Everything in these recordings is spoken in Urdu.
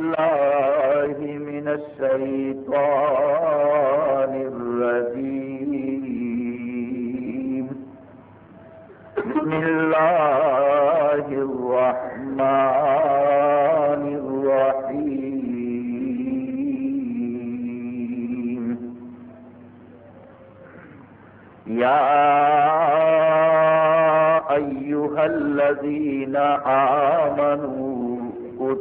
الله من الشيطان الرجيم. بسم الله الرحمن الرحيم. يا أيها الذين آمنوا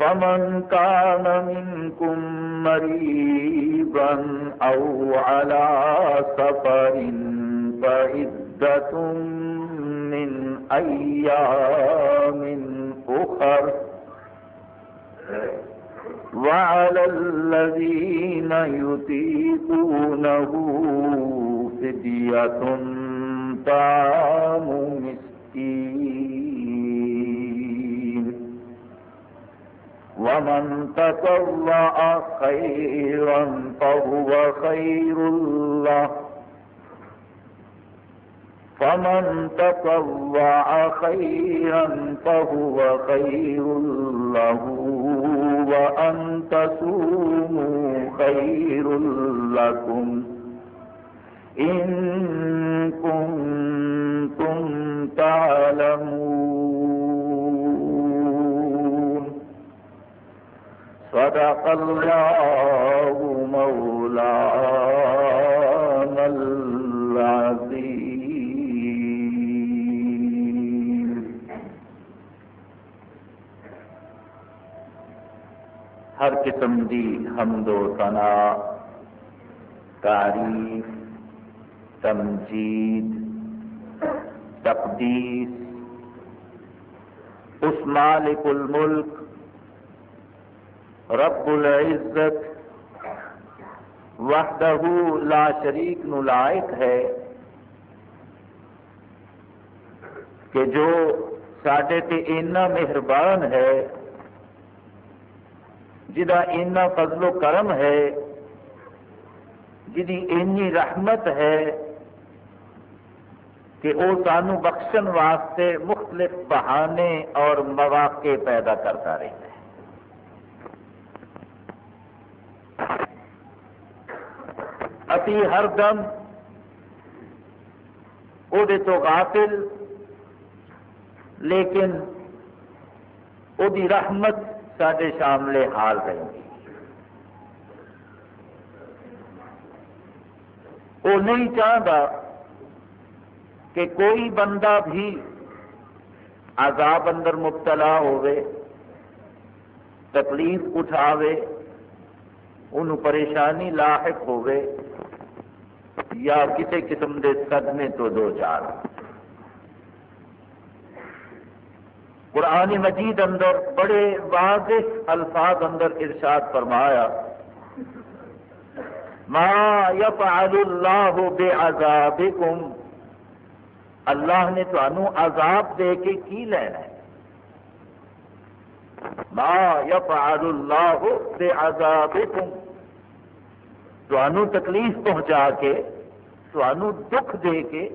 فمن كان منكم مريبا أو على سفر فعدة من أيام أخر. وعلى الذين يطيقونه فدية طعام مسكين. ومن تطوع خيرا فهو خير له فمن تطوع خيرا فهو خير له وأن تصوموا خير لكم إن كنتم صدق الله مولانا العظيم. ہر قسم دی حمد و ثنا، تعریف، تمجید، تقدیس، اس مالک الملک رب العزت وحدہ لا شریک نو لائق ہے کہ جو سڈے تے اینا مہربان ہے، جدا اینا فضل و کرم ہے، جدی اینی رحمت ہے کہ وہ سانو بخشن واسطے مختلف بہانے اور مواقع پیدا کرتا رہتا ہے ہر دم، وہ تو غافل، لیکن وہ رحمت سارے شاملے حال رہی وہ نہیں چاہتا کہ کوئی بندہ بھی عذاب اندر مبتلا ہوئے تکلیف اٹھاوے، انہوں پریشانی لاحق ہوئے یا کسی قسم کے صدمے تو دو چار۔ قرآن مجید اندر بڑے واضح الفاظ اندر ارشاد فرمایا، ما یفعل اللہ بعذابکم اللہ نے تمہوں عذاب دے کے کی لینا ہے؟ ما یفعل اللہ بعذابکم تمہوں تکلیف پہنچا کے تمہوں دکھ دے کے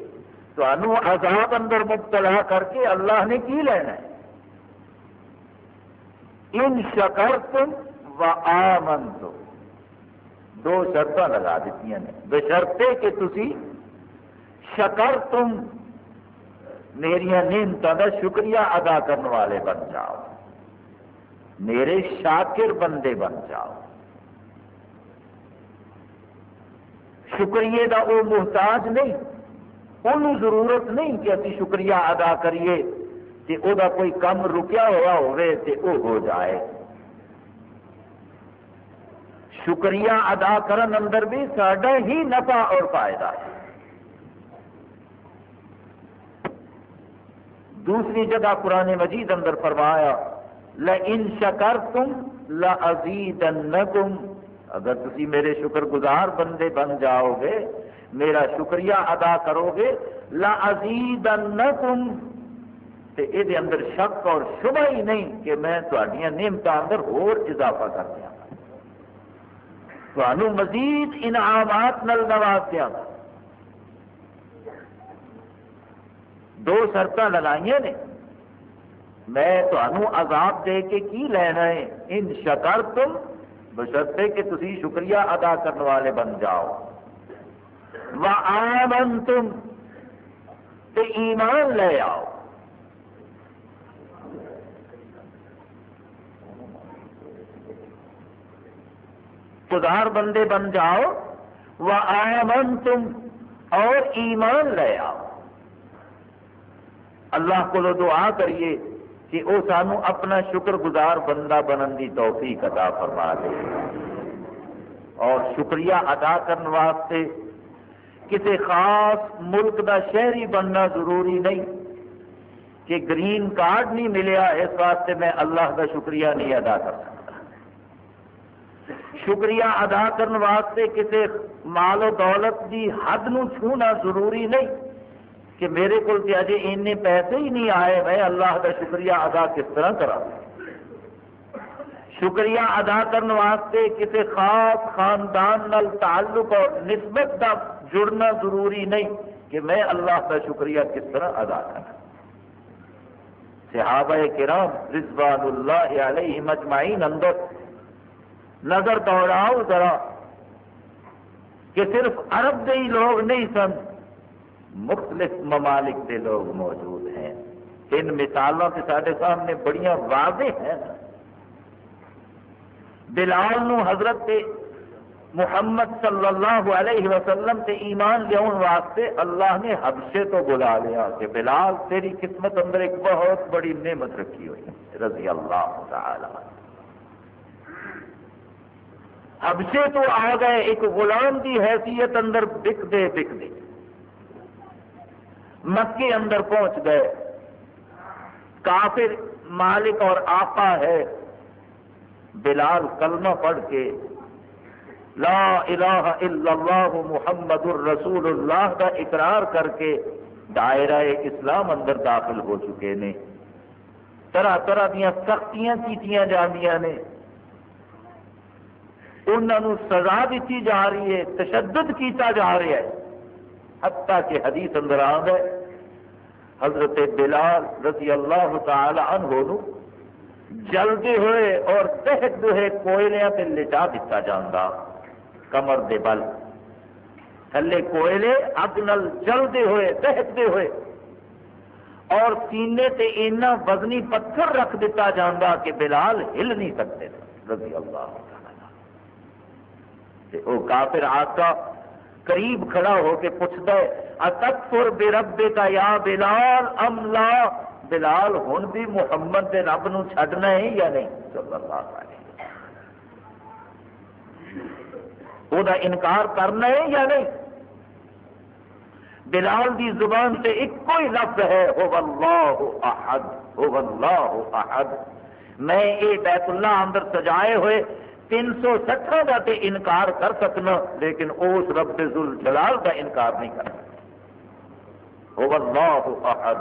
تمہوں عذاب اندر مبتلا کر کے اللہ نے کی لینا ہے؟ ان شکر تم و آمن دو شرط لگا دیتی ہیں بشرتے کہ تسی شکر تم میری نعمتوں کا شکریہ ادا کرنے والے بن جاؤ۔ میرے شاکر بندے بن جاؤ۔ شکریے کا وہ محتاج نہیں۔ انہوں ضرورت نہیں کہ ابھی شکریہ ادا کریے کہ وہ کوئی کم رکیا ہوا ہوئے تے وہ ہو جائے۔ شکریہ ادا کرن اندر بھی سڈا ہی نفع اور فائدہ۔ ہے دوسری جگہ قرآن مجید اندر فرمایا لَإِن شَكَرْتُمْ لَأَزِيدَنَّكُمْ اگر تسی میرے شکر گزار بندے بن جاؤ گے، میرا شکریہ ادا کرو گے لا لَأَزِيدَنَّكُمْ تے یہ اندر شک اور شبہ ہی نہیں کہ میں تھوڑیاں نعمت اندر اور اضافہ کر دیا۔ تمہوں مزید انعامات نل نواز دیا دو شرط لگائی نے۔ میں تمہوں عذاب دے کے کی لینا ہے؟ ان شکر تم بشرتے کہ تھی شکریہ ادا کرنے والے بن جاؤ۔ و آمن تم تے ایمان لے آؤ۔ خدار بندے بن جاؤ۔ وہ آمن تم اور ایمان لے آؤ۔ اللہ کو دعا کریے۔ کہ وہ سانو اپنا شکر گزار بندہ بنن کی توفیق عطا فرما دے۔ اور شکریہ ادا کرنے واسطے کسی خاص ملک دا شہری بننا ضروری نہیں کہ گرین کارڈ نہیں ملیا، اس واسطے میں اللہ کا شکریہ نہیں ادا کر سکتا۔ شکریہ ادا کرنے واسطے کسی مال و دولت کی حد نو چھونا ضروری نہیں۔ کہ میرے کو اجے این پیسے ہی نہیں آئے میں اللہ کا شکریہ ادا کس طرح کرا؟ شکریہ ادا کرنے واسطے کسی خاص خاندان نال تعلق اور نسبت کا جڑنا ضروری نہیں کہ میں اللہ کا شکریہ کس طرح ادا کرا۔ صحابہ کرام رضوان اللہ علیہ مجمعین اندر نظر دوڑاؤ ذرا کہ صرف عرب دے ہی لوگ نہیں سن مختلف ممالک کے لوگ موجود ہیں۔ ان مثالوں کے سارے سامنے بڑی واضح ہیں۔ بلال نو حضرت محمد صلی اللہ علیہ وسلم سے ایمان لیا واسطے اللہ نے حبشے تو بلا لیا کہ بلال تیری قسمت اندر ایک بہت بڑی نعمت رکھی ہوئی رضی اللہ تعالی حبشے تو آ گئے، ایک غلام کی حیثیت اندر بک دے بک دے مکے اندر پہنچ گئے۔ کافر مالک اور آقا ہے۔ بلال کلمہ پڑھ کے لا الہ الا اللہ محمد الرسول اللہ کا اقرار کر کے دائرہ اسلام اندر داخل ہو چکے نے۔ طرح طرح دیا سختیاں کیتیاں جانیاں نے۔ انہوں سزا دیتی جا رہی ہے، تشدد کیتا جا رہا ہے۔ حتیٰ کہ حدیث اندر آ گئے حضرت بلال رضی اللہ تعالی عنہ نو جلدے ہوئے اور دہتے ہوئے کوئلے پہ لٹا دیتا جانا کمر دے بل۔ تھلے کوئلے اگ نل جلدے ہوئے دہتے ہوئے۔ اور سینے تے اینا وزنی پتھر رکھ دیتا جانا کہ بلال ہل نہیں سکتے، رضی اللہ تعالی وہ کافر آقا قریب کھڑا ہو کے پوچھتا ہے اتکفر بے رب کا یا بلال؟ ام لا؟ بلال ہوں بھی محمد دے رب نو چھڈنا ہے یا نہیں؟ صلی اللہ علیہ وہ دا انکار کرنا ہے یا نہیں؟ بلال دی زبان سے ایک کوئی لفظ ہے، ہو اللہ احد، ہو اللہ احد. میں یہ بیت اللہ اندر سجائے ہوئے تین سو سترہ کا تے انکار کر سکنا، لیکن اس رب ذل جلال کا انکار نہیں کر سکتا وہ اللہ احد،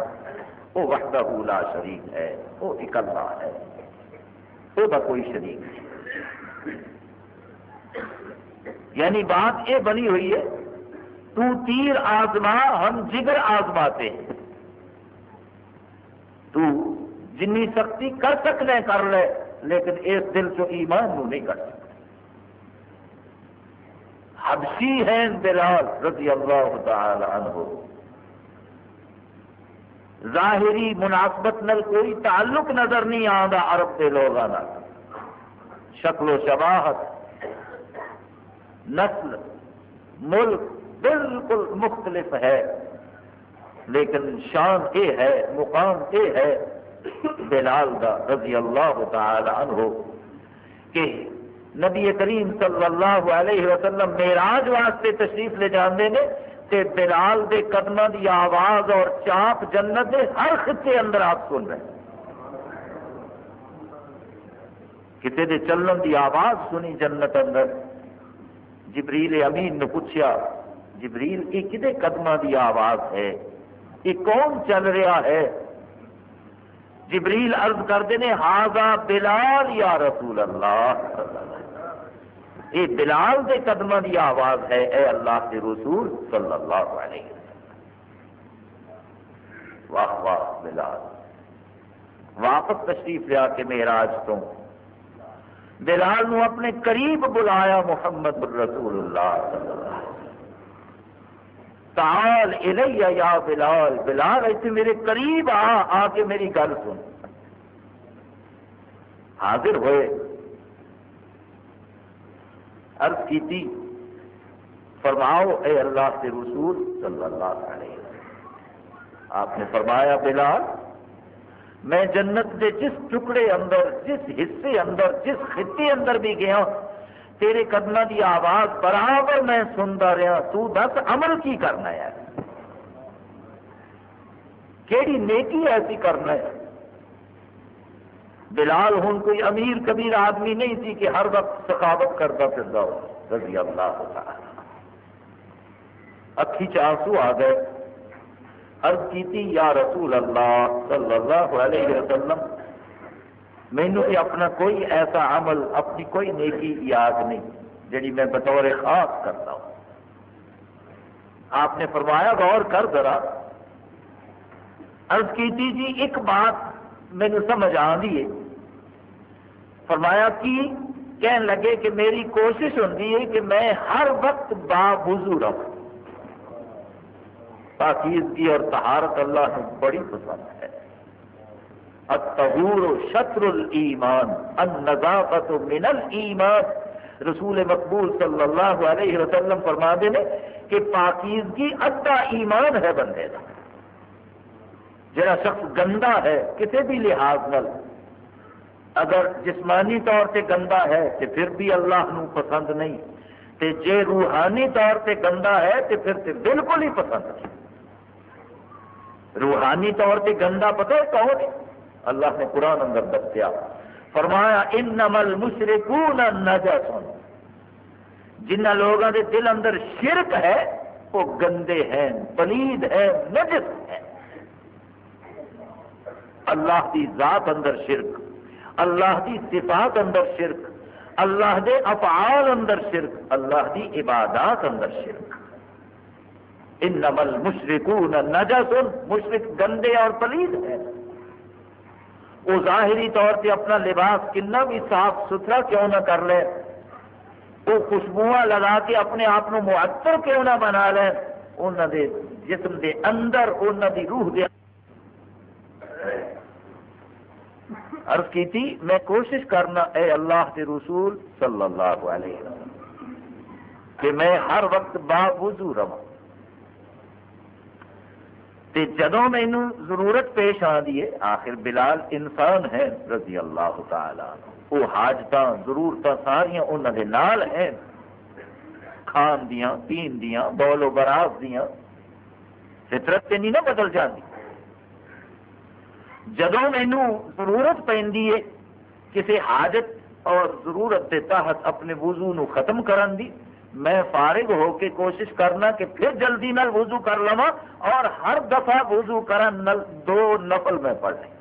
وہ وحدہ لا شریک ہے، وہ اکلا ہے۔ وہ کا کوئی شریک نہیں۔ یعنی بات یہ بنی ہوئی ہے، تو تیر آزما، ہم جگر آزماتے ہیں۔ تو جنی سختی کر سکنے، کر لے۔ لیکن اس دل چو ایمان نو نہیں کر سکتے حبشی ہیں بلال رضی اللہ تعالی عنہ۔ ظاہری مناسبت نل کوئی تعلق نظر نہیں آتا عرب کے لوگوں کا شکل و شباہت، نسل، ملک بالکل مختلف ہے۔ لیکن شان یہ ہے، مقام یہ ہے۔ بلال دا رضی اللہ تعالی عنہ کہ نبی کریم صلی اللہ علیہ وسلم میراج واسطے تشریف لے جاندے نے تے بلال دے قدموں دی آواز اور چاپ جنت دے ہر خطے اندر آپ سن رہے کسی دے چلن دی آواز سنی جنت اندر۔ جبریل امین نے پوچھا، جبریل، یہ کدے قدمہ دی آواز ہے؟ یہ کون چل رہا ہے؟ جبریل عرض کرتے ہیں ہاضا بلال یا رسول اللہ؟ یہ بلال کے قدموں کی آواز ہے، اے اللہ کے رسول صلی اللہ علیہ وسلم۔ واہ واہ، بلال۔ واپس تشریف لیا کے میراج تو۔ بلال نو اپنے قریب بلایا محمد رسول اللہ۔ صلی اللہ علیہ وسلم تعال الیہ یا بلال بلال ایسے میرے قریب، آ آ کے میری گل سن۔ حاضر ہوئے۔ عرض کیتی فرماؤ، اے اللہ کے رسول صلی اللہ علیہ وسلم۔ آپ نے فرمایا، بلال، میں جنت کے جس ٹکڑے اندر، جس حصے اندر، جس خطے اندر بھی گیا تیرے قدم کی آواز برابر میں سنتا رہا، تو دس عمل کی کرنا ہے؟ کیڑی نیکی ایسی کرنا ہے؟ بلال ہوں کوئی امیر کبیر آدمی نہیں تھی کہ ہر وقت ثقافت کرتا پھر رضی اللہ اکھی چانسو آ گئے، عرض کی یا رسول اللہ صلی اللہ علیہ وسلم مینو یہ اپنا کوئی ایسا عمل، اپنی کوئی نیکی یاد نہیں جی میں بطور خاص کرتا ہوں۔ آپ نے فرمایا، غور کر ذرا۔ عرض کی تھی جی ایک بات مینو سمجھ آ ہے۔ فرمایا کی کہنے لگے کہ میری کوشش ہوتی ہے کہ میں ہر وقت با وضو رہوں پاکیزگی اور تہارت اللہ بڑی پسند ہے۔ الطہور شطر الایمان النظافت من الایمان۔ رسول مقبول صلی اللہ علیہ وسلم فرما دے کہ پاکیزگی ادھا ایمان ہے بندے کا۔ جڑا شخص گندا ہے کسی بھی لحاظ نل اگر جسمانی طور سے گندا ہے تو پھر بھی اللہ نو پسند نہیں۔ تے جے روحانی طور سے گندا ہے تو پھر تے بالکل ہی پسند نہیں۔ روحانی طور سے گندا پتہ ہے کون ہے؟ اللہ نے قرآن اندر دسیا فرمایا ان نمل مشرقون نجسن جنہ لوگوں کے دل اندر شرک ہے، وہ گندے ہیں، پلید ہے نجس ہے اللہ کی ذات اندر شرک، اللہ کی صفات اندر شرک، اللہ دے افعال اندر شرک، اللہ کی عبادات اندر شرک۔ ان نمل مشرقون نجسن مشرق گندے اور پلید ہے وہ ظاہری طور پہ اپنا لباس کنا بھی صاف ستھرا کیوں نہ کر لے، وہ خوشبو لگا کے اپنے آپ کو معطر کیوں نہ بنا لے انہوں دے جسم دے اندر انہوں دی روح دے عرض کی تھی میں کوشش کرنا اے اللہ کے رسول صلی اللہ علیہ وسلم کہ میں ہر وقت با وضو رہا تے جدو مینو ضرورت پیش آ ہے، آخر بلال انسان ہے رضی اللہ تعالی وہ حاجت ضرورت ساریا انہوں کے نال ہیں۔ کھان دیا پین دیا بول و براز دیا فطرت سے نہیں نہ بدل جاتی جدو مینو ضرورت پہ کسی حاجت اور ضرورت کے تحت اپنے وضو نو ختم کرن دی میں فارغ ہو کے کوشش کرنا کہ پھر جلدی نل وضو کر لوا اور ہر دفعہ وضو کرن نل دو نفل میں پڑھ لیں۔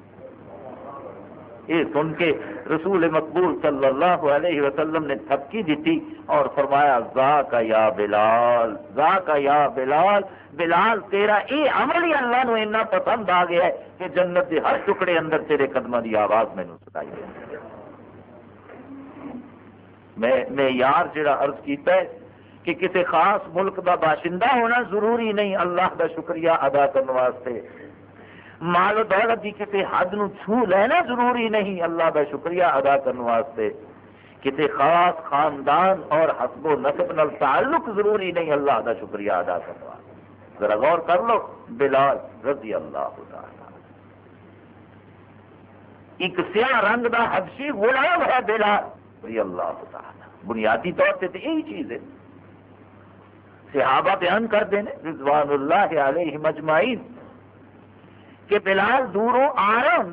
یہ سن کے رسول مقبول صلی اللہ علیہ وسلم نے تھپکی دیتی اور فرمایا، زا کا یا بلال، زا کا یا بلال بلال، تیرا یہ عمل ہی اللہ نو اتنا پسند آ گیا ہے کہ جنت کے ہر ٹکڑے اندر تیرے قدموں کی آواز مینو سنائی ہے میں یار جڑا عرض کیتا ہے کہ کسی خاص ملک دا باشندہ ہونا ضروری نہیں، اللہ دا شکریہ ادا کرنے واسطے۔ مال و دولت کی کسی حد نو چھو لینا ضروری نہیں، اللہ دا شکریہ ادا کرنے واسطے۔ کسی خاص خاندان اور حسب و نصب نال تعلق ضروری نہیں، اللہ دا شکریہ ادا کرنے واسطے۔ ذرا غور کر لو، بلال رضی اللہ تعالی۔ ایک سیاہ رنگ دا حبشی غلام ہے بلال رضی اللہ تعالی۔ بنیادی طور پہ تو یہی چیز ہے۔ صحابہ بیان کر دیں رضوان اللہ علیہ مجمعین کہ بلال دوروں آ رہے ہوں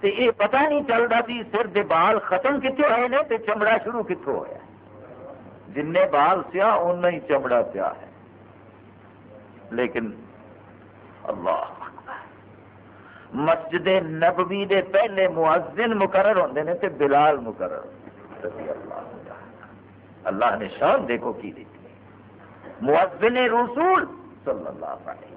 تے یہ پتہ نہیں چلتا سی جی سر دے بال ختم کتنے ہوئے نے تے چمڑا شروع کتوں ہوا جن بال سیا، اُن ہی چمڑا پیا ہے۔ لیکن اللہ مسجد نبوی دے پہلے مؤذن مقرر ہوندے نے تے بلال مقرر رضی اللہ اللہ نے شان دیکھو کی دیتی۔ مؤذن رسول صلی اللہ علیہ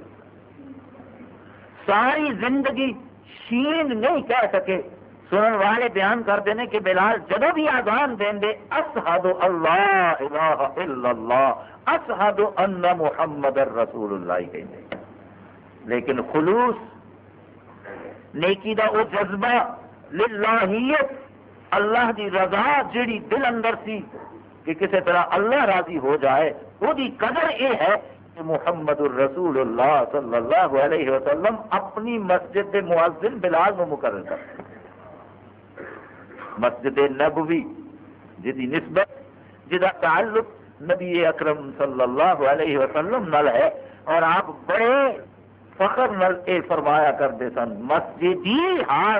ساری زندگی شین نہیں کہہ سکے۔ سنن والے بیان کرتے ہیں کہ بلال جدو بھی آزان دیں دے اسحد اللہ الہ الا اللہ اسحد ان محمد رسول اللہ کہیں لیکن خلوص نیکی دا وہ جذبہ، للہیت، اللہ دی رضا جڑی دل اندر سی کہ کسی طرح اللہ راضی ہو جائے وہ قدر یہ ہے کہ محمد الرسول اللہ صلی اللہ علیہ وسلم اپنی مسجد کے معذن بلال کو مقرر کرتے مسجد نبوی جی نسبت جہاں تعلق نبی اکرم صلی اللہ علیہ وسلم نل ہے۔ اور آپ بڑے فخر نل اے فرمایا کرتے سن مسجد ہی ہاں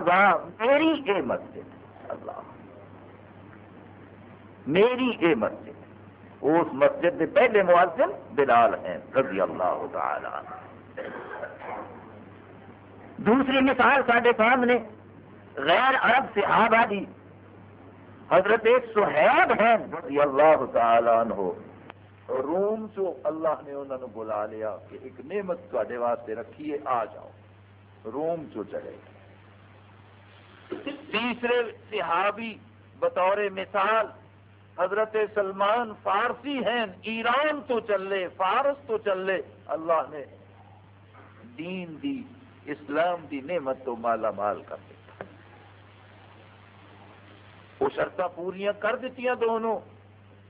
میری اے مسجد۔ اللہ، میری اے مسجد۔ اس مسجد کے پہلے معذم بلال ہیں، رضی اللہ تعالی دوسری مثال سارے سامنے غیر عرب سے آبادی حضرت سہیب ہیں، رضی اللہ تعالی عنہ۔ روم چو اللہ نے انہوں نے بلا لیا کہ ایک نعمت تے واسطے رکھیے، آ جاؤ۔ روم چو چلے۔ تیسرے صحابی بطور مثال حضرت سلمان فارسی ہیں، ایران تو چلے، فارس تو چلے۔ اللہ نے دین دی، اسلام دی نعمت تو مالا مال کر دیتا۔ وہ شرط پوریا کر دیتی دونوں۔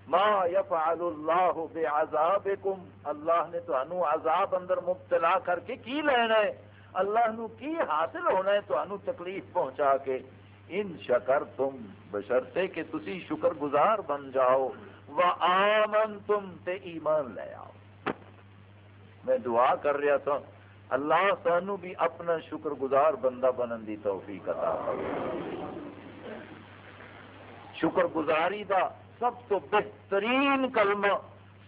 ما یفعل اللہ بعذابکم اللہ نے تو انو عذاب اندر مبتلا کر کے کی لینا ہے؟ اللہ نو کی حاصل ہونا ہے تو انو تکلیف پہنچا کے؟ ان شکر تم بشرتے کہ تسی شکر گزار بن جاؤ و آمن تم تے ایمان لے آؤ۔ میں دعا کر رہا تھا، اللہ سانو بھی اپنا شکر گزار بندہ بنن دی توفیق عطا شکر گزاری دا سب تو بہترین کلمہ،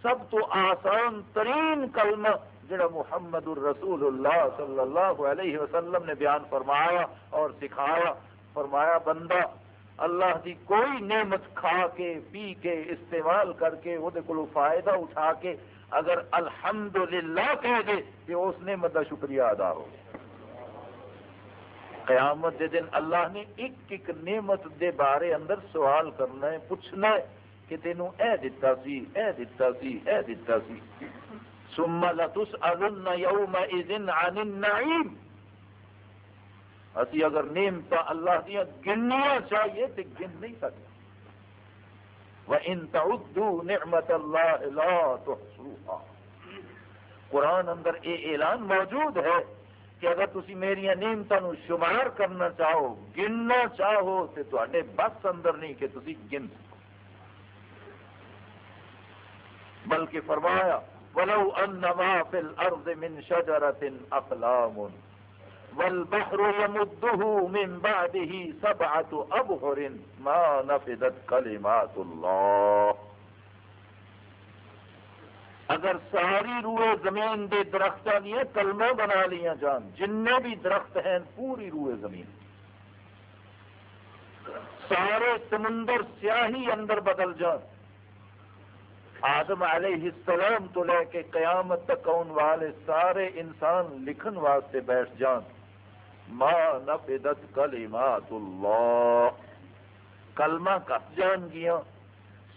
سب تو آسان ترین کلمہ جڑا محمد الرسول اللہ صلی اللہ علیہ وسلم نے بیان فرمایا اور سکھایا۔ فرمایا، بندہ اللہ کی کوئی نعمت کھا کے، پی کے، استعمال کر کے وہ فائدہ اٹھا کے اگر الحمدللہ کہہ دے کہ اس نعمت کا شکریہ ادا ہو۔ قیامت دے دن اللہ نے ایک ایک نعمت دے بارے اندر سوال کرنا ہے، پوچھنا ہے کہ تینوں اے دتا سی، اے دتا سی، اے دتا سی۔ ثم لتسألن يومئذ عن النعيم۔ اسی اگر نعمت اللہ دیا گنیا چاہیے تو گن نہیں سکتے۔ وَإِن تَعُدُّوا نِعْمَةَ اللَّهِ لَا تُحْصُوهَا۔ قرآن اندر یہ اعلان موجود ہے کہ اگر تسی میری نعمتوں شمار کرنا چاہو، گننا چاہو، تو تے بس اندر نہیں کہ تسی گن بلکہ فرمایا، وَلَوْ أَنَّمَا فِي الْأَرْضِ مِنْ شَجَرَةٍ أَقْلَامٌ۔ والبحر يمده من بعده سبعة أبهر ما نفدت كلمات الله. اگر ساری روئے زمین دے درخت لیے کلمے بنا لیا جان جن بھی درخت ہیں، پوری روئے زمین. سارے سمندر سیاہی اندر بدل جان. آدم علیہ السلام تو لے کے قیامت تک آن والے سارے انسان لکھن واسطے بیٹھ جان. ما نفدت کلمات اللہ۔ کلمہ کٹ جان گیا؟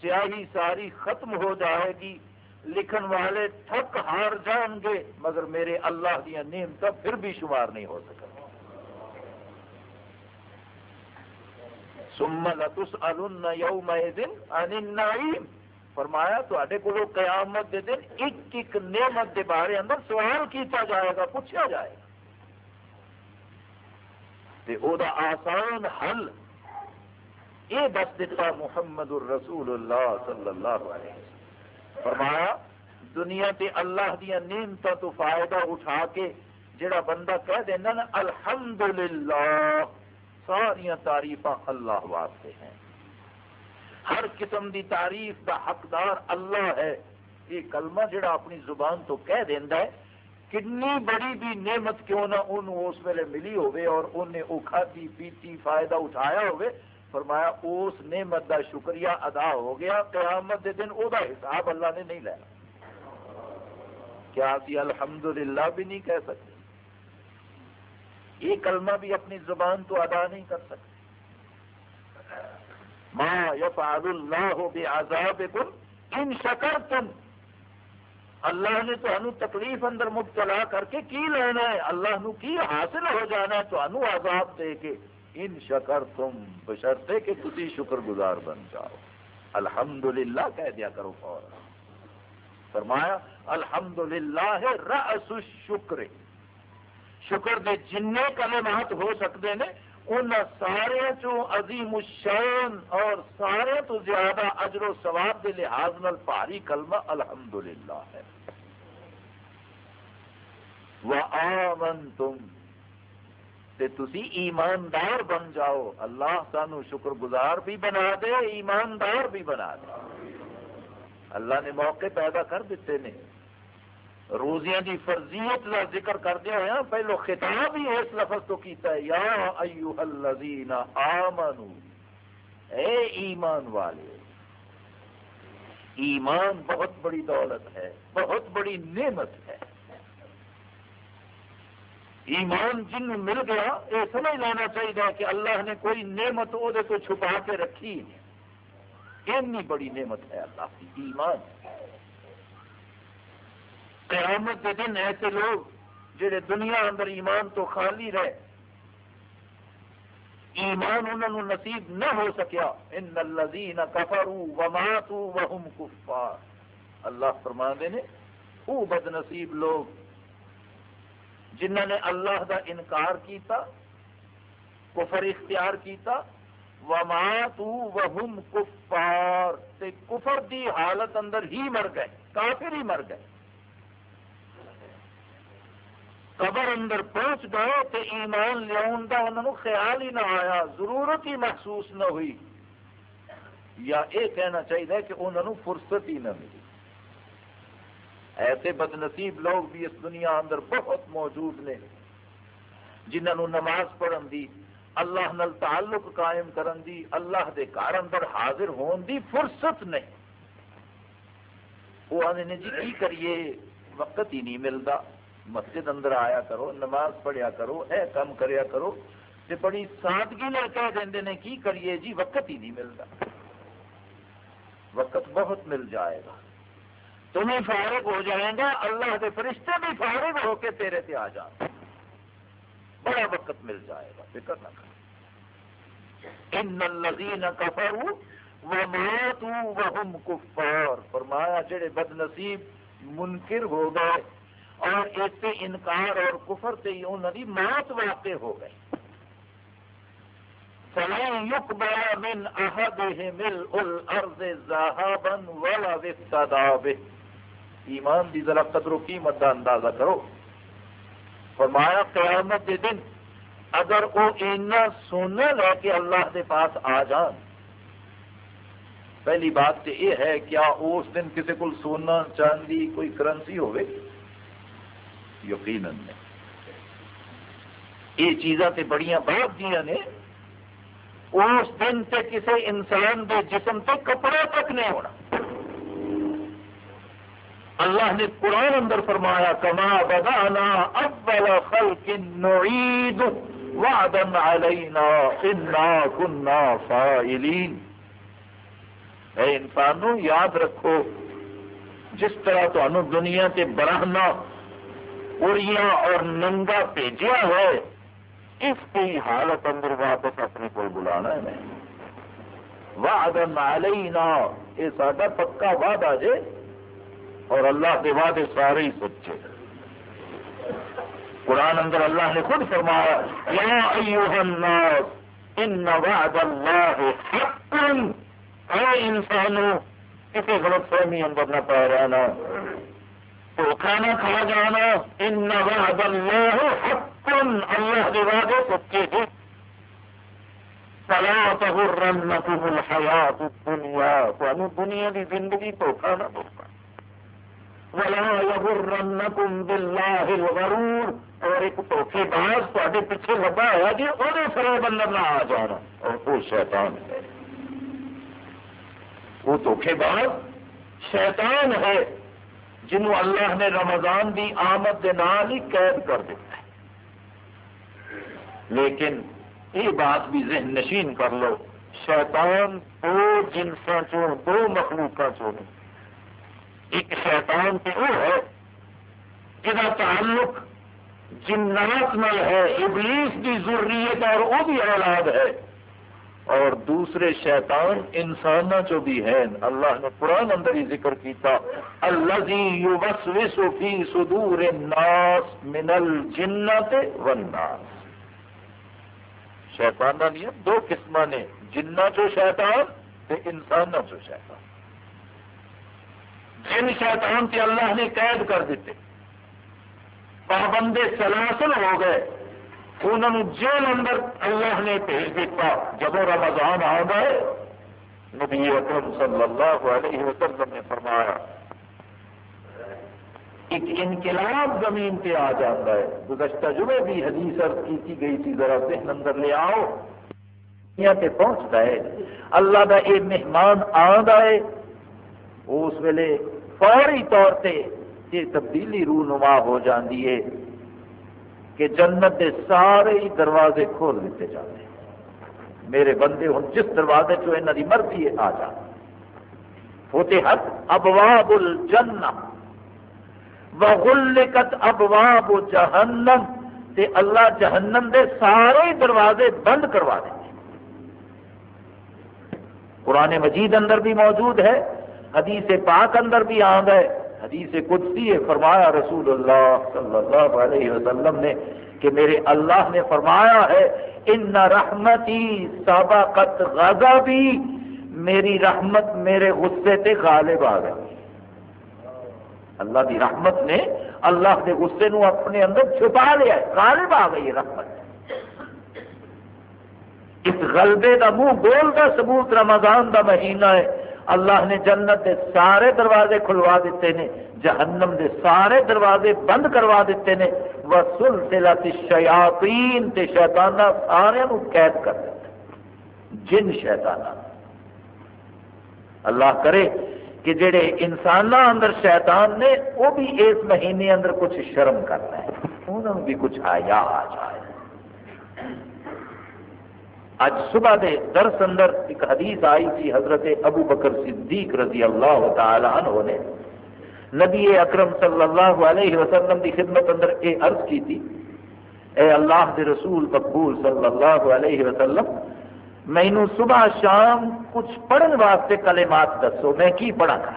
سیاہی ساری ختم ہو جائے گی۔ لکھن والے تھک ہار جان گے، مگر میرے اللہ دیا نعمت پھر بھی شمار نہیں ہو سکا فرمایا تے کو قیامت دے دن ایک ایک نعمت دے بارے اندر سوال کیتا جائے گا، پوچھا جائے گا۔ تے او دا آسان حل۔ یہ دس دیتا محمد الرسول اللہ صلی اللہ علیہ وسلم۔ فرمایا، دنیا تے اللہ دیا نعمتوں تو فائدہ اٹھا کے جڑا بندہ کہہ دینا نا، الحمدللہ ساریا تعریف اللہ واسطے ہیں۔ ہر قسم دی تعریف کا حقدار اللہ ہے۔ یہ کلمہ جڑا اپنی زبان تو کہہ دینا ہے کنی بڑی بھی نعمت کیوں نہ انہوں اس ویلے ملی ہوئے اور انہیں وہ کھاتی پیتی فائدہ اٹھایا ہوئے۔ فرمایا، اس نعمت دا شکریہ ادا ہو گیا، قیامت دے دن او دا حساب اللہ نے نہیں لینا۔ کیا اسی الحمدللہ بھی نہیں کہہ سکتے؟ یہ کلمہ بھی اپنی زبان تو ادا نہیں کر سکتے۔ ماں یفعل اللہ بعذابکم ان شکرتم اللہ نے تو تکلیف اندر مبتلا کر کے کی لینا ہے؟ اللہ نو کی حاصل ہو جانا ہے؟ تو انو عذاب دے کے۔ ان شکر تم بشرتے کہ تھی شکر گزار بن جاؤ۔ الحمدللہ کہہ دیا کرو فور فرمایا، الحمدللہ ہے رس الشکر۔ شکر دے جن کلمات ہو سکتے ہیں ان سارے چو عظیم الشان اور سارے تو زیادہ اجر و ثواب کے لحاظ نال پاری کلمہ الحمدللہ ہے۔ وَآمَنْتُمْ۔ تے تسی ایماندار بن جاؤ۔ اللہ سانو شکر گزار بھی بنا دے، ایماندار بھی بنا دے۔ اللہ نے موقع پیدا کر دیتے نے۔ روزیاں دی فرضیت کا ذکر کردیا ہوا پہلو خطاب ہی اس لفظ تو کیتا ہے۔ یا ایوہ الذین آمنو، اے ایمان والے، ایمان بہت بڑی دولت ہے، بہت بڑی نعمت ہے۔ ایمان جن مل گیا، یہ سمجھ لینا چاہیے کہ اللہ نے کوئی نعمت وہ چھپا کے رکھی اتنی بڑی نعمت ہے اللہ کی ایمان۔ قیامت کے دن ایسے لوگ جہے دنیا اندر ایمان تو خالی رہے ایمان انہوں نصیب نہ ہو سکیا۔ ان الذین کفروا وماتوا وهم کفار۔ اللہ فرما دے نے وہ بد نصیب لوگ جنہ نے اللہ دا انکار کیتا، کفر اختیار کیتا، وماتوا وهم کفار۔ تے کفر دی حالت اندر ہی مر گئے، کافر ہی مر گئے۔ قبر اندر پہنچ گئے تو ایمان لیا انہوں خیال ہی نہ آیا، ضرورت ہی محسوس نہ ہوئی۔ یا یہ کہنا چاہیے کہ انہوں فرصت ہی نہ ملی۔ ایسے بد نصیب لوگ بھی اس دنیا اندر بہت موجود نے جنہوں نماز پڑھن دی، اللہ نل تعلق قائم کرن دی، اللہ دے کار اندر حاضر ہون دی فرصت نہیں۔ وہ آنے جی کی کریے؟ وقت ہی نہیں ملتا۔ مسجد اندر آیا کرو، نماز پڑھیا کرو، اے کام کریا کرو، تے بڑی سادگی نہ کہہ دیں نے، کی کریے جی؟ وقت ہی نہیں ملتا۔ وقت بہت مل جائے گا۔ تمہیں فارغ ہو جائے گا اللہ کے فرشتے بھی فارغ ہو کے تیرے تے آ جان۔ بڑا وقت مل جائے گا، فکر نہ کر۔ ان الذین کفروا وماتوا وهم کفار فرمایا، جڑے بد نصیب منکر ہو گئے اور اس سے انکار اور کفر سے ہی انہوں کی موت واقع ہو گئی۔ من ولا ایمان دی ذرا قدر و قیمت کا اندازہ کرو۔ فرمایا، قیامت کے دن اگر وہ اینا سونا لے کے اللہ کے پاس آ جان۔ پہلی بات تو یہ ہے، کیا اس دن کسی کو سونا چاندی کوئی کرنسی ہوئے؟ یقیناً یہ چیزاں تے بڑیاں بہت دیا نے۔ اس دن تے کسی انسان کے جسم تے کپڑا تک نہیں ہونا۔ اللہ نے قرآن اندر فرمایا، کما بدانا اول خلق نعید وعدا علینا انا کنا فائلین اے انسانوں، یاد رکھو، جس طرح تو دنیا تے براہنا اڑیاں اور ننگا بھیجا ہے۔ اس کی حالت اندر واپس اپنے کو بلانا ہے وعدہ علینا، یہ سارا پکا وعدہ جے۔ اور اللہ کے وعدے سارے ہی سچے۔ قرآن اندر اللہ نے خود فرمایا، یا ایوہ الناس، ان وعد اللہ حق۔ اے انسانوں کسی غلط فہمی اندر نہ پا رہنا۔ کھانا کھا جانا ان وعد اللہ حق، اللہ کے وعدے سچے تھے فلا تغرنكم الحياة الدنيا فانو دنیا دی زندگی دھوکا نہ دھوکا ولا يغرنكم بالله الغرور، اور ایک دھوکے باز تے پیچھے لگا ہوا جی وہ فریب اندر نہ آ جانا۔ اور وہ شیطان ہے۔ وہ دھوکے باز شیطان ہے۔ جنہوں اللہ نے رمضان دی آمد کے نال ہی قید کر دیتا ہے۔ لیکن یہ بات بھی ذہن نشین کر لو، شیطان دو جنسوں چو دو مخلوقوں چو ایک شیطان تو وہ ہے جہاں تعلق جنات نل ہے، ابلیس کی ضروریت اور وہ بھی اولاد ہے۔ اور دوسرے شیطان انسان جو بھی ہیں، اللہ نے قرآن اندر ہی ذکر کیتا اللہ فی صدور الناس من الجنت والناس۔ شیطان نہیں، دو قسم نے جنہ چو شیطان تے انسان چو شیطان۔ جن شیطان تے اللہ نے قید کر دیتے، پابندے سلاسل ہو گئے۔ انہوں نے جیل اندر اللہ نے بھیج دیتا جب رمضان آ گئے نبی اکرم صلی اللہ علیہ وسلم نے فرمایا، ایک انقلاب زمین پہ آ جاتا ہے۔ گزشتہ جمعے بھی حدیث عرض کی گئی تھی، ذرا ذہن اندر لے آؤ۔ یہاں پہ پہنچتا ہے۔ اللہ کا یہ مہمان آندا ہے۔ اس ویلے فوری طور پہ یہ تبدیلی رونما ہو جاتی ہے۔ کہ جنت کے سارے ہی دروازے کھول دیتے جاتے ہیں۔ میرے بندے، ہوں جس دروازے چو یہاں کی مرضی ہے، آ جا۔ فتحت ابواب الجنہ۔ وغلقت ابواب جہنم۔ تے اللہ جہنم دے سارے دروازے بند کروا دیں قرآن مجید اندر بھی موجود ہے، حدیث پاک اندر بھی آد ہے۔ حدیث قدسی ہے، فرمایا رسول اللہ صلی اللہ علیہ وسلم نے کہ میرے اللہ نے فرمایا ہے، ان رحمتی سابقت غضبی، میری رحمت میرے غصے تے غالب آ گئی. اللہ کی رحمت نے اللہ کے غصے نو اپنے اندر چھپا لیا ہے، غالب آ گئی رحمت۔ اس غلبے کا منہ بول کا ثبوت رمضان کا مہینہ ہے۔ اللہ نے جنت کے سارے دروازے کھلوا دیتے ہیں جہنم کے سارے دروازے بند کروا دیتے ہیں وہ سلسلہ شیاطین تے شیطانہ سارے قید کر دیتے جن شیطانہ اللہ کرے کہ جڑے انسان اندر شیطان نے، وہ بھی اس مہینے اندر کچھ شرم کرنا ہے انہوں بھی کچھ آیا آ جائے اج صبح دے درس اندر ایک حدیث آئی تھی حضرت ابو بکر صدیق رضی اللہ تعالی عنہ نے۔ نبی اکرم صلی اللہ علیہ وسلم کی خدمت اندر یہ عرض کی تھی، اے اللہ کے رسول مقبول صلی اللہ علیہ وسلم مینو صبح شام کچھ پڑھن واسطے کلمات دسو، میں کی پڑھا گا؟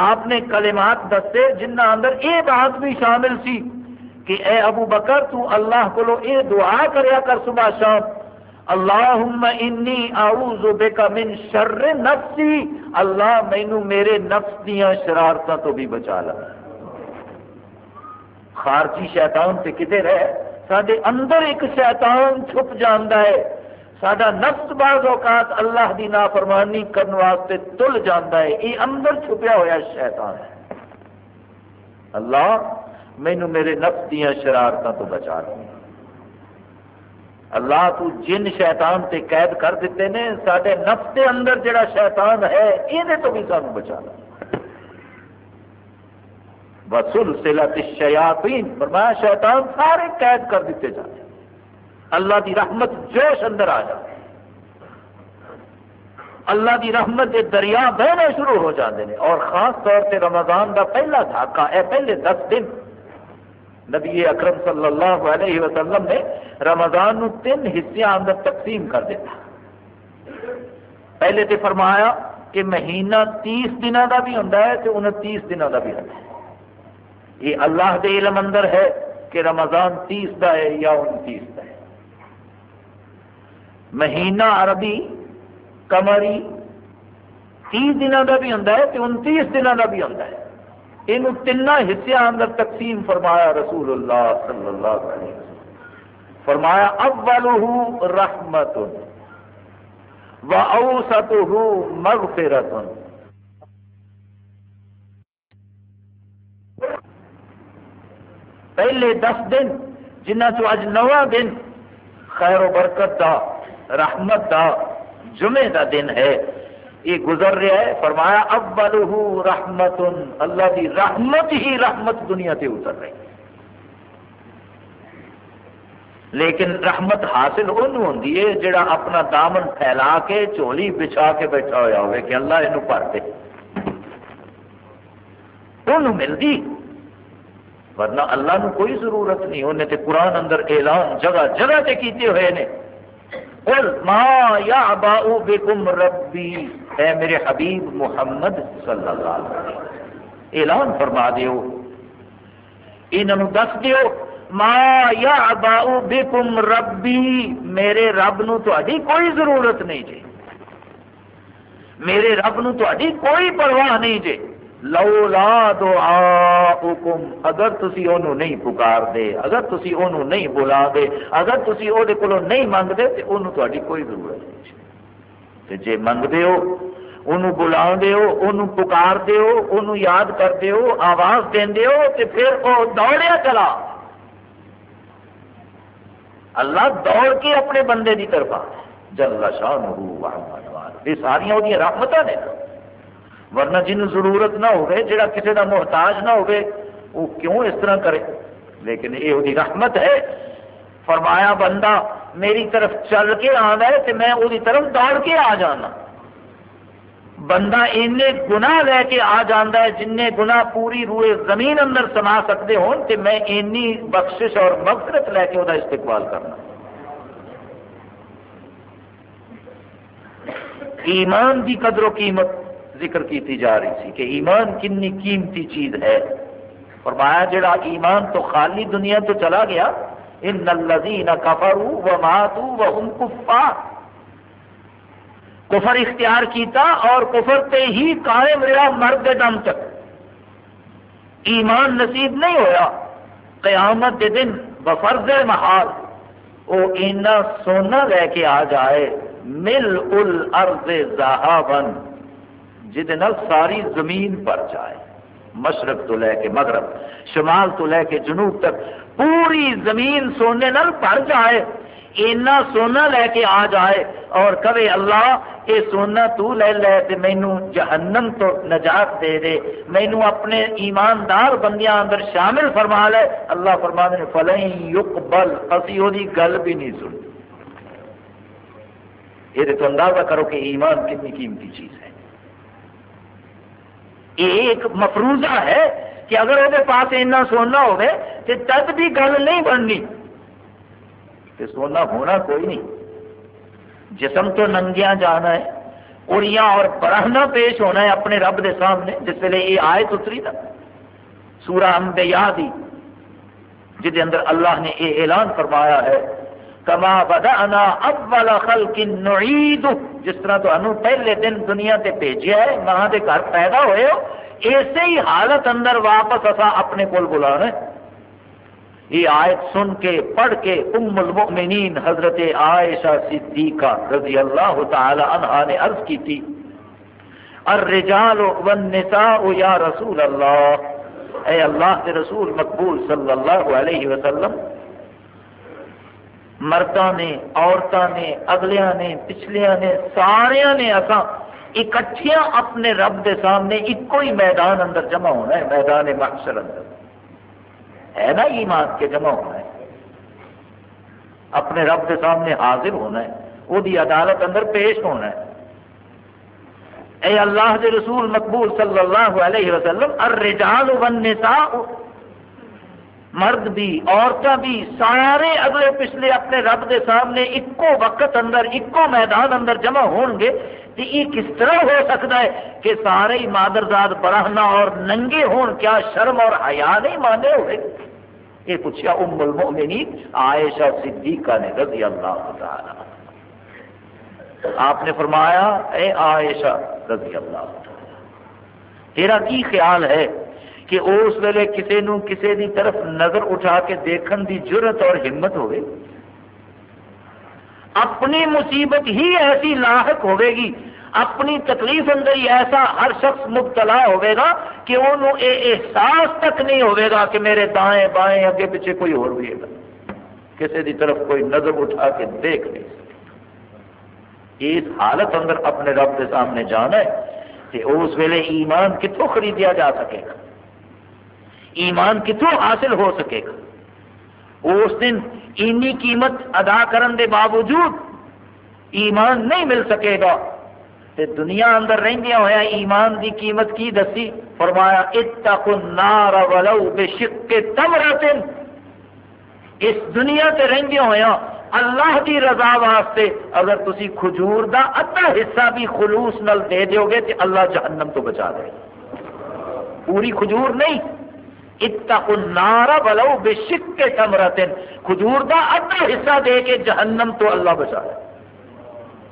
آپ نے کلمات دسے جنہ اندر یہ بات بھی شامل سی۔ کہ اے ابو بکر، تو اللہ کو اے دعا کریا کر صبح شام۔ اللہم انی اعوذ بکا من شر نفسی۔ اللہ مینو میرے نفس دیا شرارتوں تو بھی بچا لا خارجی شیطان سے کدھر ہے سڈے اندر ایک شیطان چھپ جانا ہے۔ سڈا نفس بعض اوقات اللہ دی نافرمانی کرنے واسطے تل جانا ہے۔ یہ اندر چھپیا ہوا شیطان ہے۔ اللہ مینو میرے نفس دیا شرارتوں تو بچا دیں اللہ تو جن شیطان تے قید کر دیتے نے سارے نفس کے اندر جڑا شیطان ہے یہ تو بھی سانو بچا لیں وسل سلت شیاطین فرمایا، شیطان سارے قید کر دیتے جاتے اللہ دی رحمت جوش اندر آ جائے اللہ دی رحمت کے دریا بہنے شروع ہو جاتے ہیں اور خاص طور سے رمضان کا پہلا دھاکہ، اے پہلے دس دن نبی اکرم صلی اللہ علیہ وسلم نے رمضان نو تین حصے اندر تقسیم کر دیتا۔ پہلے تو فرمایا کہ مہینہ تیس دنوں کا بھی ہوں تو انتیس دنوں کا بھی ہوتا ہے۔ یہ اللہ کے علم اندر ہے کہ رمضان تیس کا ہے یا انتیس کا ہے۔ مہینہ عربی کمری تیس دنوں کا بھی ہوں تو انتیس دنوں کا بھی ہوں یہ تین حصے اندر تقسیم فرمایا رسول اللہ صلی اللہ علیہ وسلم۔ فرمایا اولہ رحمت و اوسط مغفرت پہلے دس دن، جنہ چو اج نواں دن، خیر و برکت دا، رحمت دا جمعے دا دن ہے۔ یہ گزر رہا ہے، فرمایا اولہ رحمت اللہ دی رحمت ہی رحمت دنیا تے اتر رہی لیکن رحمت حاصل انہوں ہوتی ہے جڑا اپنا دامن پھیلا کے، چولی بچھا کے بیٹھا ہوا ہوئے کہ اللہ یہ بھر دے۔ انہوں ملتی ورنہ اللہ نو کوئی ضرورت نہیں انہیں تے قرآن اندر اعلان جگہ جگہ تے کیتے ہوئے نے۔ قل ما یعباؤ بکم ربی۔ اے میرے حبیب محمد صلی اللہ علیہ وسلم، اعلان فرما دیو۔ انہوں دس دیو، ما یعباؤ بکم ربی، میرے رب نو تہاڈی کوئی ضرورت نہیں جی میرے رب نو تہاڈی کوئی پرواہ نہیں جی لولا دعاؤکم، اگر تسی اونوں نہیں پکار دے اگر تسی اونوں نہیں بلا دے اگر تسی او دے کولوں نہیں مانگ دے تے اونوں تہاڈی کوئی ضرورت نہیں تے جے منگ دے ہو اونوں بلا ہو پکار ہو یاد کر دے ہو آواز دیندے ہو تے پھر او دوڑیا چلا اللہ دوڑ کے اپنے بندے دی طرف آ جل شانہ یہ ساری وہ رحمتاں نے ورنہ جن ضرورت نہ ہوئے جڑا کسی کا محتاج نہ ہوئے وہ کیوں اس طرح کرے لیکن یہ وہی رحمت ہے فرمایا بندہ میری طرف چل کے آنا ہے تو میں وہی طرف دوڑ کے آ جانا۔ بندہ این گناہ لے کے آ جانا ہے جن گناہ پوری روئے زمین اندر سما سکتے ہون تو میں اینی بخشش اور مغفرت لے کے وہ استقبال کرنا۔ ایمان دی قدر و قیمت ذکر کی جا رہی تھی کہ ایمان کنی قیمتی چیز ہے۔ فرمایا جڑا ایمان تو خالی دنیا تو چلا گیا ان الذین کفروا وماتوا وهم کفار کفر اختیار کیتا اور کفر تے ہی قائم رہا مرد دے دم تک۔ ایمان نصیب نہیں ہویا۔ قیامت دے دن بفرض محال۔ وہ اینا سونا لے کے آ جائے۔ مل الارض ذهبا جہد ساری زمین پر جائے۔ مشرق تو لے کے مغرب، شمال تو لے کے جنوب تک۔ پوری زمین سونے نل بھر جائے، اینا سونا لے کے آ جائے اور کبھی اللہ، یہ سونا تو لے لے تے مینو جہنم تو نجات دے دے۔ مینو اپنے ایماندار بندیاں اندر شامل فرما لے۔ اللہ فرما دے فلیں یقبل۔ اسی وہ گل بھی نہیں سن یہ تو اندازہ کرو کہ ایمان کتنی قیمتی چیز ہے۔ یہ ایک مفروضہ ہے۔ کہ اگر وہ پاس اینا سونا ہوگے تو تد بھی گل نہیں بننی۔ کہ سونا ہونا کوئی نہیں۔ جسم تو ننگیا جانا ہے اڑیاں اور برہنا پیش ہونا ہے اپنے رب دے سامنے، جس ویلے یہ آئے اتری نا۔ سورہ انبیاء دی جہد اندر اللہ نے یہ اعلان فرمایا ہے۔ کما بدانا اول خلق نعید جس طرح تو پہلے دن دنیا تے بھیجیا ہے ماں دے گھر پیدا ہوئے ہو اسی ہی حالت اندر واپس اصا اپنے کول بلانا یہ آیت سن کے، پڑھ کے ام المؤمنین حضرت عائشہ صدیقہ رضی اللہ تعالی عنہا نے عرض کی تھی، الرجال والنساء یا رسول اللہ۔ اے اللہ کے رسول مقبول صلی اللہ علیہ وسلم مردوں نے عورتوں نے، اگلیاں نے، پچھلیاں نے سارے نے اصا اکٹھیاں اپنے رب دے سامنے ایک ہی میدان اندر جمع ہونا ہے، میدان محشر اندر۔ ہے نا ایمان کے جمع ہونا ہے۔ اپنے رب کے سامنے حاضر ہونا ہے، وہ دی عدالت اندر پیش ہونا ہے۔ اے اللہ کے رسول مقبول صلی اللہ علیہ وسلم، الرجال والنساء مرد بھی عورتیں بھی، سارے اگلے پچھلے اپنے رب دے سامنے ایکو وقت اندر ایکو میدان اندر جمع ہون گے تو یہ کس طرح ہو سکتا ہے کہ سارے ہی مادرزاد براہنا اور ننگے ہون، کیا شرم اور حیا نہیں مانے ہوئے؟ یہ پوچھا ام المؤمنین عائشہ صدیقہ نے رضی اللہ تعالی آپ نے فرمایا، اے عائشہ رضی اللہ تعالی تیرا کی خیال ہے کہ اس ویلے کسی نو کسی دی طرف نظر اٹھا کے دیکھن دی جرت اور ہمت ہوئے۔ اپنی مصیبت ہی ایسی لاحق ہوے گی، اپنی تکلیف اندر ہی ایسا ہر شخص مبتلا ہوئے گا کہ انہوں اے احساس تک نہیں ہوئے گا کہ میرے دائیں بائیں اگے پیچھے کوئی اور ہوئے گا کسی دی طرف کوئی نظر اٹھا کے دیکھ نہیں سکے اس حالت اندر اپنے رب کے سامنے جانا ہے کہ اس ویلے ایمان کتوں خریدیا جا سکے گا؟ ایمان کتوں حاصل ہو سکے گا۔ اس دن اینی قیمت ادا کرن دے باوجود ایمان نہیں مل سکے گا۔ تے دنیا اندر رہندیا ہوا ایمان دی قیمت کی دسی؟ فرمایا، اتقوا النار ولو بشق تمرۃ اس دنیا تے رہندیا ہوا اللہ دی رضا واسطے اگر تسی کھجور دا ادھا حصہ بھی خلوص نل دے دیو گے تے اللہ جہنم تو بچا دے۔ پوری کھجور نہیں۔ اتقوا النار ولو بشق تمرۃ کھجور دا ادھا حصہ دے کے جہنم تو اللہ بچا دے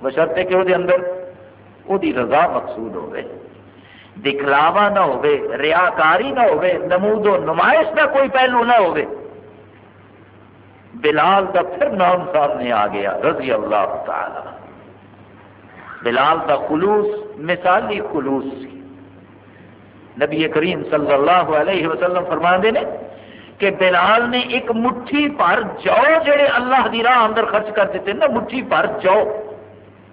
بشرطے کہ وہ اندر دی رضا مقصود ہوئے. دکھلاوا نہ ہوئے ریاکاری نہ ہوئے، نمود و نمائش کا کوئی پہلو نہ ہوئے. بلال کا پھر نام سامنے آ گیا، رضی اللہ تعالی بلال کا خلوص، مثالی خلوص سی نبی کریم صلی اللہ علیہ وسلم فرما نے کہ بلال نے ایک مٹھی پر جو جڑے اللہ دی راہ اندر خرچ کر دیتے نا مٹھی پر جو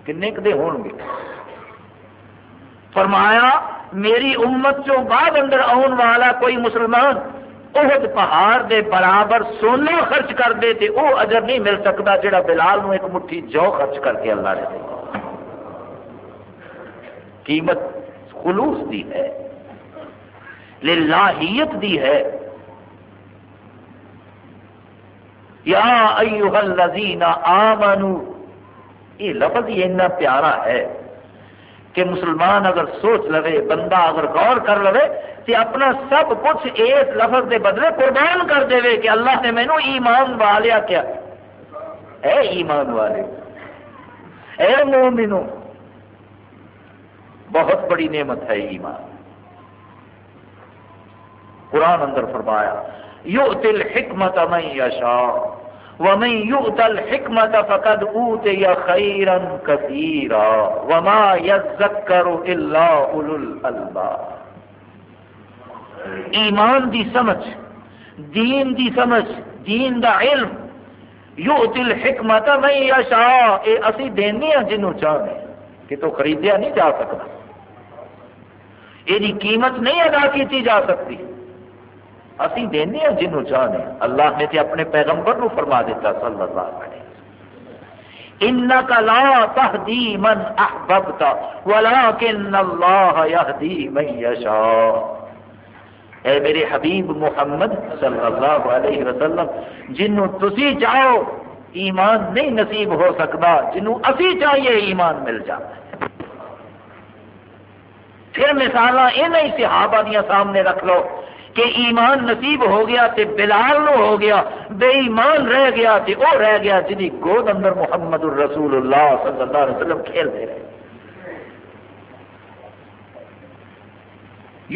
کنے کدے ہون گے۔ فرمایا، میری امت چو بعد اندر آن والا کوئی مسلمان اہد پہاڑ دے برابر سونا خرچ کر دے تے او اجر نہیں مل سکتا جڑا بلال نو ایک مٹھی جو خرچ کر کے اللہ نے دے۔ قیمت خلوص دی ہے۔ للہیت دی ہے۔ یا ایوہ الذین آمنو، یہ لفظ ہی اتنا پیارا ہے کہ مسلمان اگر سوچ لوے، بندہ اگر غور کر لوے تو اپنا سب کچھ اس لفظ دے بدلے قربان کر دے کہ اللہ نے مینو ایمان والیا کیا۔ اے ایمان والے، اے مومنو بہت بڑی نعمت ہے ایمان۔ قرآن اندر فرمایا یو تل حکمت میں یشا ومن يؤت الحكمة فقد أوتي خيرا كثيرا وما يذكر إلا أولو الألباب ایمان دی سمجھ، دین دی سمجھ، دین دا علم، یؤت الحکمت من یشاء۔ اے اسی دینی ہیں جنوں چاہنے کہ تو خریدیا نہیں جا سکتا۔ یہ قیمت نہیں ادا کی جا سکتی۔ اسی دینے ہیں جنہوں چاہنے اللہ نے تے اپنے پیغمبر نو فرما دیتا صلی اللہ علیہ وسلم۔ انك لا تهدي من احببت ولكن الله يهدي من يشاء اے میرے حبیب محمد صلی اللہ علیہ وسلم جنوں تسی چاہو ایمان نہیں نصیب ہو سکتا جنوں اسی چاہیے ایمان مل جاتا ہے۔ پھر مثال انہیں صحابہ دیا سامنے رکھ لو۔ کہ ایمان نصیب ہو گیا تے بلال نو ہو گیا، بے ایمان رہ گیا تے او رہ گیا جنی گود اندر محمد الرسول اللہ صلی اللہ علیہ وسلم کھیل دے رہے۔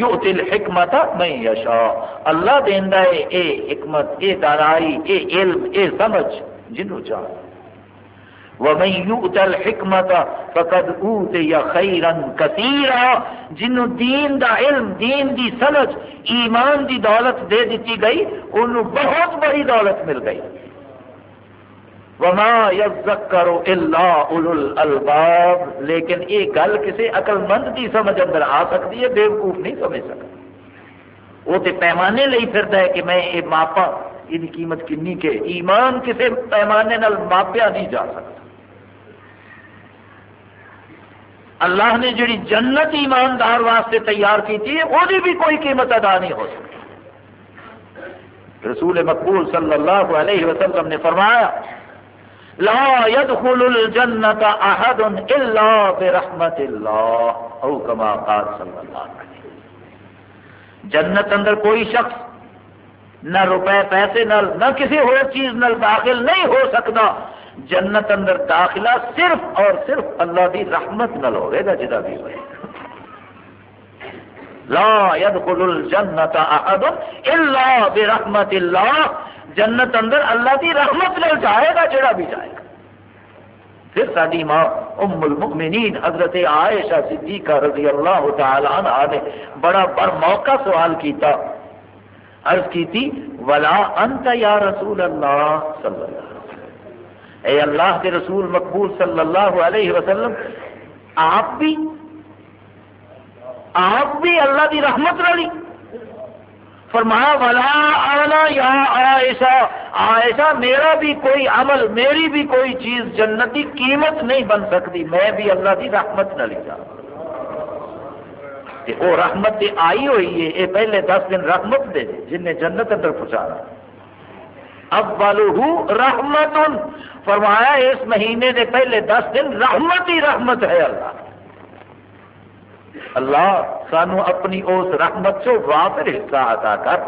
یو تل حکمت میں یشا اللہ دینا ہے، اے حکمت، اے دارائی، اے علم، اے سمجھ جنو چاہ وَمَن يُؤْتَ الْحِكْمَةَ فَقَدْ أُوتِيَ خَيْرًا كَثِيرًا۔ جنوں دین دا علم، دین دی سمجھ، ایمان دی دولت دے دیتی گئی، انہوں بہت بڑی دولت مل گئی۔ وما يذكر الا اولو الالباب لیکن یہ گل کسی عقل مند کی سمجھ اندر آ سکتی ہے، بیوقوف نہیں سمجھ سکتا وہ تو پیمانے لئی پھرتا ہے کہ میں یہ ماپا یہ قیمت کنی کے ایمان کسی پیمانے نال ماپیا نہیں جا سکتا۔ اللہ نے جڑی جنت ایماندار واسطے تیار کی تھی، وہ بھی کوئی قیمت ادا نہیں ہو سکتی۔ رسول مقبول صلی اللہ علیہ وسلم نے فرمایا، لا يدخل الجنت احد الا برحمت اللہ، او کما قال صلی اللہ علیہ وسلم۔ جنت اندر کوئی شخص نہ روپے پیسے نل، نہ کسی اور چیز نل داخل نہیں ہو سکتا۔ جنت اندر داخلہ صرف اور صرف اللہ دی رحمت نل ہوئے گا، جدا بھی ہوئے۔ لا يدخل الجنت احد الا برحمت اللہ۔ جنت اندر اللہ دی رحمت نل جائے گا جڑا بھی جائے گا۔ پھر ساری ماں ام المؤمنین حضرت عائشہ صدیقہ رضی اللہ تعالی عنہ نے بڑا بڑ موقع سوال کیتا۔ عرض کی تھی ولا انت یا رسول اللہ صلی اللہ علیہ وسلم۔ اے اللہ کے رسول مقبول صلی اللہ علیہ وسلم، آپ بھی آپ بھی اللہ کی رحمت والی فرمایا، ولا آنا یا عائشہ عائشہ میرا بھی کوئی عمل، میری بھی کوئی چیز جنتی قیمت نہیں بن سکتی، میں بھی اللہ کی رحمت نہ لکھا وہ رحمت دی آئی ہوئی ہے یہ پہلے دس دن رحمت دے جن نے جنت اندر پہنچانا۔ اب والو رحمت فرمایا اس مہینے دے پہلے دس دن رحمت ہی رحمت ہے اللہ۔ اللہ سانو اپنی اس رحمت سے وافر حصہ عطا کر۔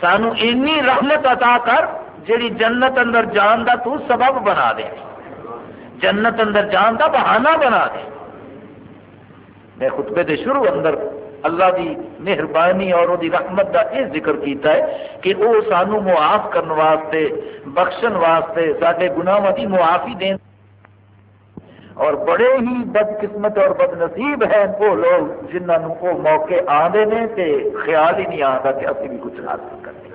سانو اینی رحمت عطا کر جیڑی جنت اندر جان دا تو سبب بنا دے۔ جنت اندر جان دا بہانہ بنا دے۔ میں خطبے دے شروع اندر اللہ دی مہربانی اور وہ رحمت کا یہ ذکر کیتا ہے کہ وہ سانو معاف کرنے واسطے، بخشن واسطے سارے گناہوں کی معافی دین۔ اور بڑے ہی بد قسمت اور بد نصیب ہیں وہ لوگ جنہوں وہ موقع آتے ہیں تے خیال ہی نہیں آتا کہ ابھی بھی کچھ حاصل کرتے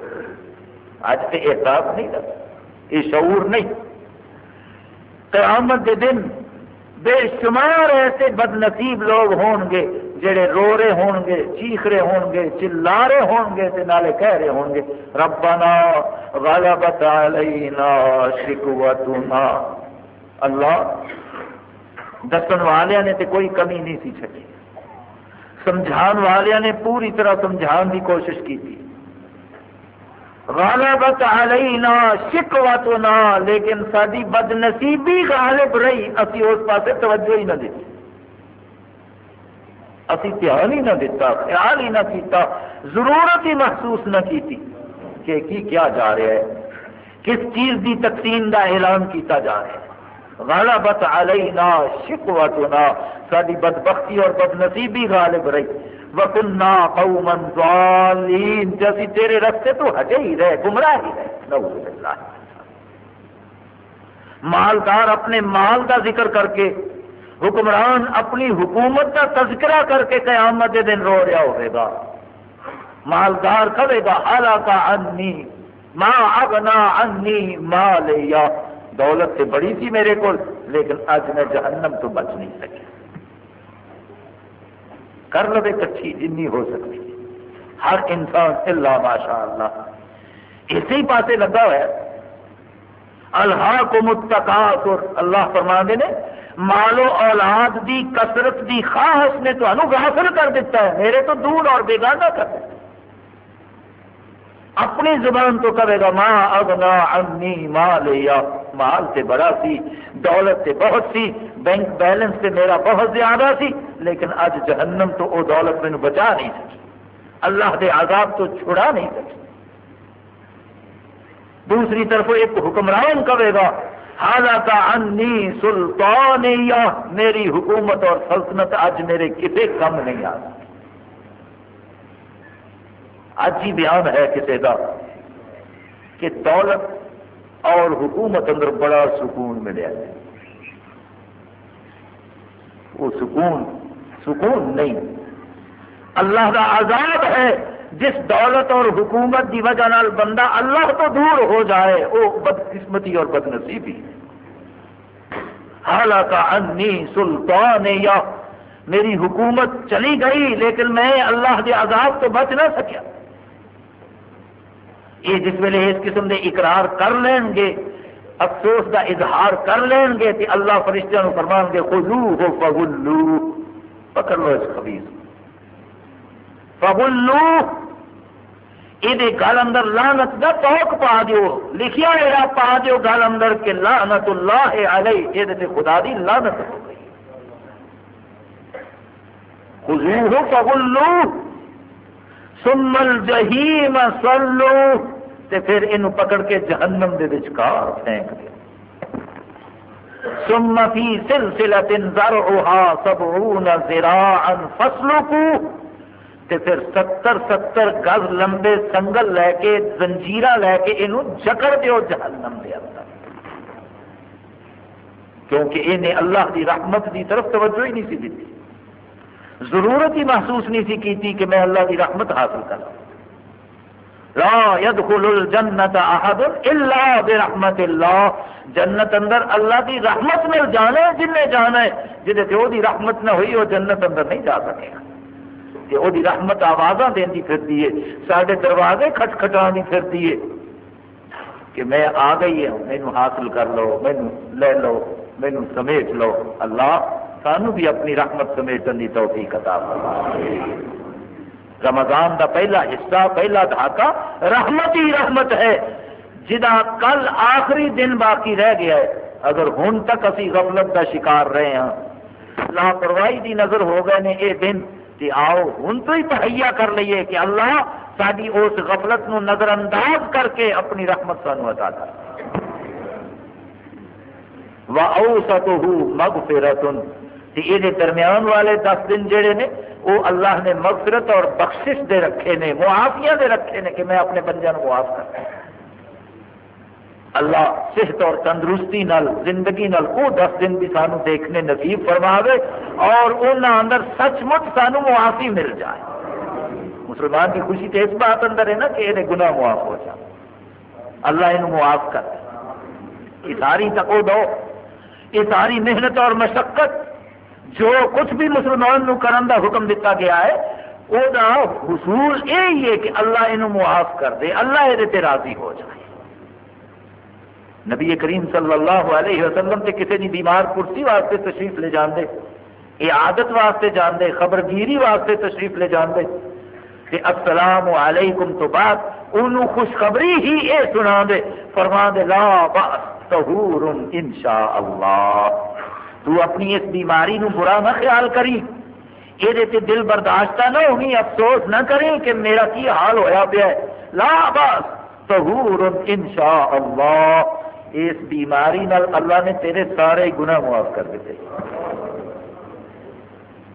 اج تو احساس نہیں کرتا یہ شعور نہیں۔ قیامت کے دن بے شمار ایسے بد نصیب لوگ ہون گے، جڑے رو رہے ہون گے چیخ رہے ہون گے چلا رہے ہون گے تے نالے کہہ رہے ہون گے۔ ربنا غلبت علینا شکوتنا۔ اللہ، دسن والے نے تے کوئی کمی نہیں سی چکی سمجھان والے نے پوری طرح سمجھان کی کوشش کی تھی غالبت علینا شکوتنا، لیکن ساری بد نصیبی غالب رہی، اسی اس پاسے توجہ ہی نہ دیتی۔ اسی دھیان ہی نہ دیتا، خیال ہی نہ کیتا، ضرورت ہی محسوس نہ کی کہ کی کیا جا رہا ہے، کس چیز دی تقسیم دا اعلان کیتا جا رہا ہے۔ غلبت علینا شکوتنا ساری بدبختی اور بد نصیبی غالب رہی۔ وکنا قوما ضالین جیسی تیرے رستے تو ہٹے ہی رہے، گمراہ ہی رہے۔ نعوذ باللہ۔ مالدار اپنے مال کا ذکر کر کے، حکمران اپنی حکومت کا تذکرہ کر کے قیامت کے دن رو رہا ہوئے گا مالدار کھوے گا حالا کا انی ماں اگنا انی مال یا دولت سے بڑی تھی میرے کو لیکن اج میں جہنم تو بچ نہیں سکی کر لو کچھی جن ہو سکتی۔ ہر انسان، اللہ ماشاء اللہ اسی پاسے لگا ہوا ہے۔ اللہ کو متقاصر اللہ فرما دے نے مالو اولاد دی کثرت دی خواہش نے تو غافل کر دیتا ہے۔ میرے تو دور اور بیگانہ کر دیتا اپنی زبان تو کرے گا ماں اگنا انی ماں لیا مال سے بڑا سی، دولت سے بہت سی، بینک بیلنس سے میرا بہت زیادہ سی، لیکن اج جہنم تو وہ دولت مجھے بچا نہیں سکی۔ اللہ دے عذاب تو چھڑا نہیں سکی۔ دوسری طرف ایک حکمران کرے گا حالات انی سلطان میری حکومت اور سلطنت اج میرے کسی کم نہیں آ اج ہی بیان ہے کسی کا کہ دولت اور حکومت اندر بڑا سکون ملیا ہے۔ وہ سکون سکون نہیں۔ اللہ کا عذاب ہے، جس دولت اور حکومت کی وجہ نال بندہ اللہ تو دور ہو جائے، وہ بدقسمتی اور بد نصیبی حالانکہ انی سلطان یا میری حکومت چلی گئی، لیکن میں اللہ کے عذاب تو بچ نہ سکیا۔ یہ جس ویلے اس قسم دے اقرار کر لین گے، افسوس کا اظہار کر لین گے کہ اللہ فرشتہ نو فرمان گے خلو ہو فغلو پکڑ لو اس خبیز۔ فغلو یہ گل اندر لانت کا توک پا دیو۔ لکھیا ہے پا دیو گل اندر کہ لانت اللہ علیہ یہ خدا دی لانت ہو گئی۔ خذوه فغلوه۔ ثم الجحیم صلو۔ تے پھر یہ پکڑ کے جہنم دے وچکار پھینک دیا ثم فی سلسلۃ ذرعها 70 ذراعا فسلكوا تے پھر ستر ستر گز لمبے سنگل لے کے زنجیرہ لے کے یہ جکڑ دیو جہنم دے اندر۔ کیونکہ انہیں اللہ کی رحمت کی طرف توجہ ہی نہیں سی دیتی۔ ضرورت ہی محسوس نہیں سی کی کہ میں اللہ کی رحمت حاصل کروں لا يدخل الجنت احد الا برحمت اللہ جنت اندر اللہ کی رحمت میں جانا ہے جن نے جانا ہے جہے تے دی رحمت نہ ہوئی وہ جنت اندر نہیں جا سکے گا۔ کہ وہ رحمت آوازاں دینی پھرتی ہے سارے دروازے کھٹ کھٹا پھرتی ہے۔ کہ میں آ گئی ہوں مینو حاصل کر لو مینو لے لو مینو سمیٹ لو۔ اللہ سانو بھی اپنی رحمت سمیٹن کی توفیق عطا فرما رمضان دا پہلا حصہ، پہلا دھاکہ رحمت ہی رحمت ہے۔ جدا کل آخری دن باقی رہ گیا ہے، اگر ہن تک اسی غفلت کا شکار رہے ہیں لاپرواہی دی نظر ہو گئے نے یہ دن کہ آؤ، ہن تو ہی تہیا کر لیے کہ اللہ ساری اس غفلت نو نظر انداز کر کے اپنی رحمت سانو عطا کر۔ وَأَوْسَطُهُ مَغْفِرَةٌ۔ یہ درمیان والے دس دن جڑے نے وہ اللہ نے مغفرت اور بخشش دے رکھے نے معافیا دے رکھے نے کہ میں اپنے بندے کو معاف کرتا اللہ صحت اور تندرستی نال، زندگی نال وہ دس دن بھی سانو دیکھنے نصیب فرماوے اور انہوں اندر سچ مچ سانو معافی مل جائے۔ مسلمان کی خوشی تو اس بات اندر ہے نا کہ یہ گناہ معاف ہو جائے۔ اللہ یہ معاف کر یہ ساری تکو دو۔ یہ ساری محنت اور مشقت جو کچھ بھی مسلمان نو کرن دا حکم دیتا گیا ہے وہ حصول یہی ہے کہ اللہ یہ معاف کر دے، اللہ یہ راضی ہو جائے۔ نبی کریم صلی اللہ علیہ وسلم تے کسی نے بیمار کرسی واسطے تشریف لے جان دے عادت واسطے جان دے، خبرگیری واسطے تشریف لے جان دے۔ کہ السلام علیکم تو بعد انہوں خوشخبری ہی یہ سنا دے، فرما دے، لا باس تہور انشاء اللہ تو اپنی اس بیماری نو برا نہ خیال کری۔ یہ دل برداشت نہ ہونی افسوس نہ کریں کہ میرا کی حال ہویا پیا ہے۔ لا بس تہور انشاء اللہ اس بیماری نال اللہ نے تیرے سارے گناہ معاف کر دیتے۔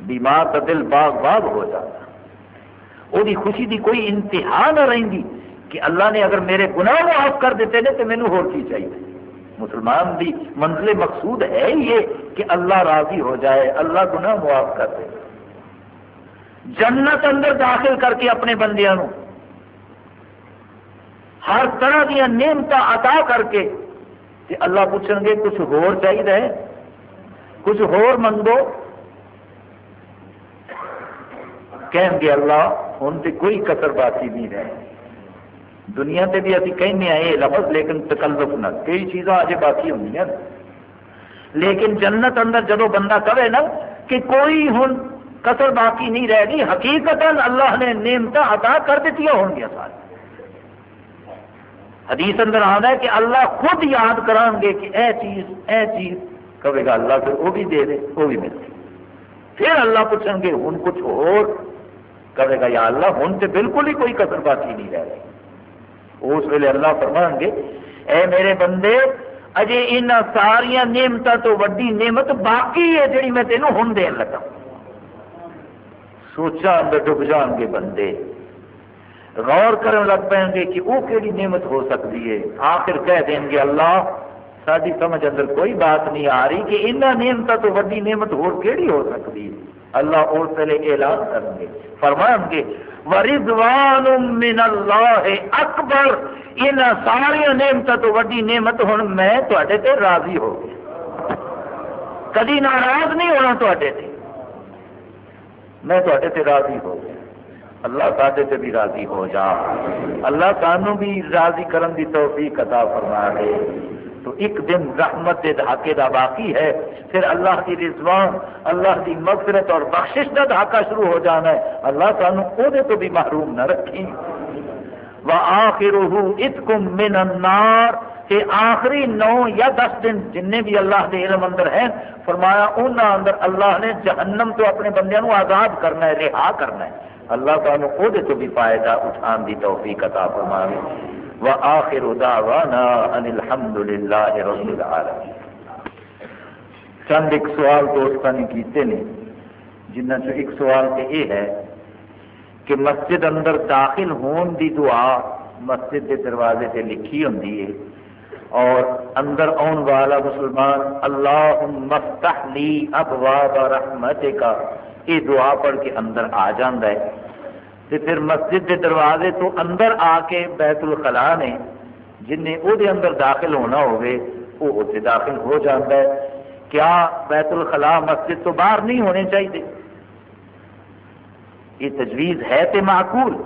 بیمار کا دل باغ باغ ہو جاتا۔ وہ خوشی دی کوئی انتہا نہ رہی کہ اللہ نے اگر میرے گناہ معاف کر دیتے نے تو مینو ہو کی چاہیے۔ مسلمان بھی منزل مقصود ہے یہ کہ اللہ راضی ہو جائے، اللہ گناہ معاف کر دے۔ جنت اندر داخل کر کے اپنے بندیاں نو ہر طرح دیا نعمت عطا کر کے کہ اللہ پوچھیں گے، کچھ ہور چاہیے کچھ ہور منگو کہیں گے، اللہ ہوں تو کوئی کسر باقی نہیں رہے۔ دنیا سے بھی ابھی کہنے آئے لفظ، لیکن تکلف نہ۔ کئی چیزاں اجے باقی ہوں لیکن جنت اندر جدو بندہ کہے نا کہ کوئی ہوں کسر باقی نہیں رہ گئی حقیقت اللہ نے نعمت عطا کر دیتی ہون گیا سارے۔ حدیث اندر آنا ہے کہ اللہ خود یاد کران گے کہ اے چیز اے چیز۔ کہے گا اللہ، پھر وہ بھی دے دے، وہ بھی ملتی پھر اللہ پوچھیں گے ہوں کچھ اور؟ کہے گا یا اللہ ہوں تو بالکل ہی کوئی کسر باقی نہیں رہ گئی۔ اس ویلے اللہ فرمان گے، اے میرے بندے، اجے ان ساریا نعمت تو وڈی نعمت باقی ہے جی میں تینوں ہوں دین لگا۔ سوچا اندر ڈب جان گے بندے۔ غور کرنے لگ پیں گے کہ وہ کہڑی نعمت ہو سکتی ہے۔ آخر کہہ دیں گے، اللہ ساری سمجھ اندر کوئی بات نہیں آ رہی کہ انہیں نعمت تو وڈی نعمت ہو سکتی ہے۔ اللہ اس ویلے اعلان کریں گے فرمان گے، ورضوان من اللہ اکبر ان ساری نعمت تو وڈی نعمت ہوں میں تے راضی ہو گیا۔ کدی ناراض نہیں ہونا تے۔ میں تے راضی ہو گیا۔ اللہ سادے تے بھی راضی ہو جا۔ اللہ سانو بھی راضی کرن دی توفیق عطا فرما دے۔ تو ایک دن رحمت دے دھاکے دا باقی ہے۔ پھر اللہ کی رضوان، اللہ کی مغفرت اور بخشش کا دھاکہ شروع ہو جانا ہے۔ اللہ سانو او دے تو بھی محروم نہ رکھی وآخرہ اتکم من النار۔ کہ آخری نو یا دس دن جن بھی اللہ دے علم اندر ہیں، فرمایا انہاں اندر اللہ نے جہنم تو اپنے بندیاں آزاد کرنا ہے، رہا کرنا ہے۔ اللہ تعالیٰ او تو بھی فائدہ اٹھان دی توفیق عطا فرمائے وآخر دعوانا ان الحمد للہ رب العالمین۔ چند ایک سوال دوستان نے کیتے نے جنہ چو ایک سوال تے یہ ہے کہ مسجد اندر داخل ہون دی دعا مسجد کے دروازے سے لکھی ہوں ہے اور اندر آن والا مسلمان اللہ مفتح لی ابواب رحمت کا یہ دعا پڑھ کے اندر آ جاندہ ہے۔ تو پھر مسجد کے دروازے تو اندر آ کے بیت الخلا نے جن نے وہ اندر داخل ہونا ہوئے وہ اتنے داخل ہو جاتا ہے۔ کیا بیت الخلا مسجد تو باہر نہیں ہونے چاہیے؟ یہ تجویز ہے تو معقول،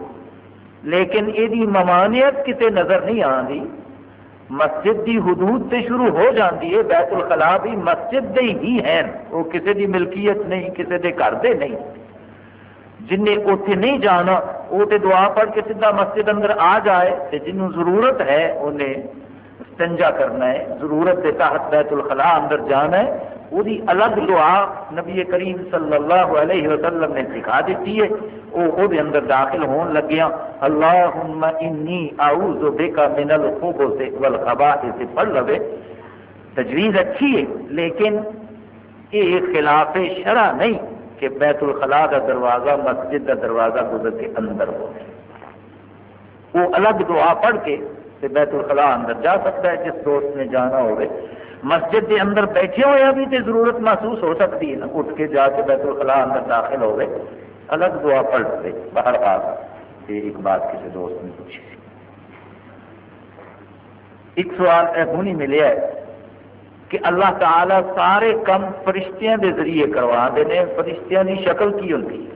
لیکن یہ ممانعت کتنے نظر نہیں آتی مسجد دی حدود سے شروع ہو جاتی ہے، بیت الخلا بھی مسجد دے ہی ہیں۔ وہ کسی دی ملکیت نہیں کسی دے گھر دے نہیں۔ جن اتنے نہیں جانا وہ تو دعا پڑھ کے سیدھا مسجد اندر آ جائے تو جنوں ضرورت ہے، انہیں استنجا کرنا ہے، ضرورت کے تحت بیت الخلا اندر جانا ہے۔ وہی الگ دعا نبی کریم صلی اللہ علیہ وسلم نے سکھا دیتی ہے۔ وہ اندر داخل ہون لگیا اللہم انی اعوذ بکا من الخبث والخبائث۔ پڑھ لوے تجویز اچھی ہے، لیکن یہ خلاف شرع نہیں۔ کہ بیت الخلا کا دروازہ مسجد کا دروازہ گزر کے اندر ہو۔ وہ الگ دعا پڑھ کے بیت الخلا اندر جا سکتا ہے، جس دوست نے جانا ہوگے مسجد کے اندر بیٹھے ہوئے بھی تو ضرورت محسوس ہو سکتی ہے۔ نا اٹھ کے جا کے بیت الخلا اندر داخل ہو الگ دعا پڑھ لے باہر آ یہ ایک بات کسی دوست نے پوچھی۔ ایک سوال ہونی ملیا ہے۔ کہ اللہ تعالی سارے کم فرشتیاں دے ذریعے کروا دے فرشتیاں کی شکل کی ہوتی ہے؟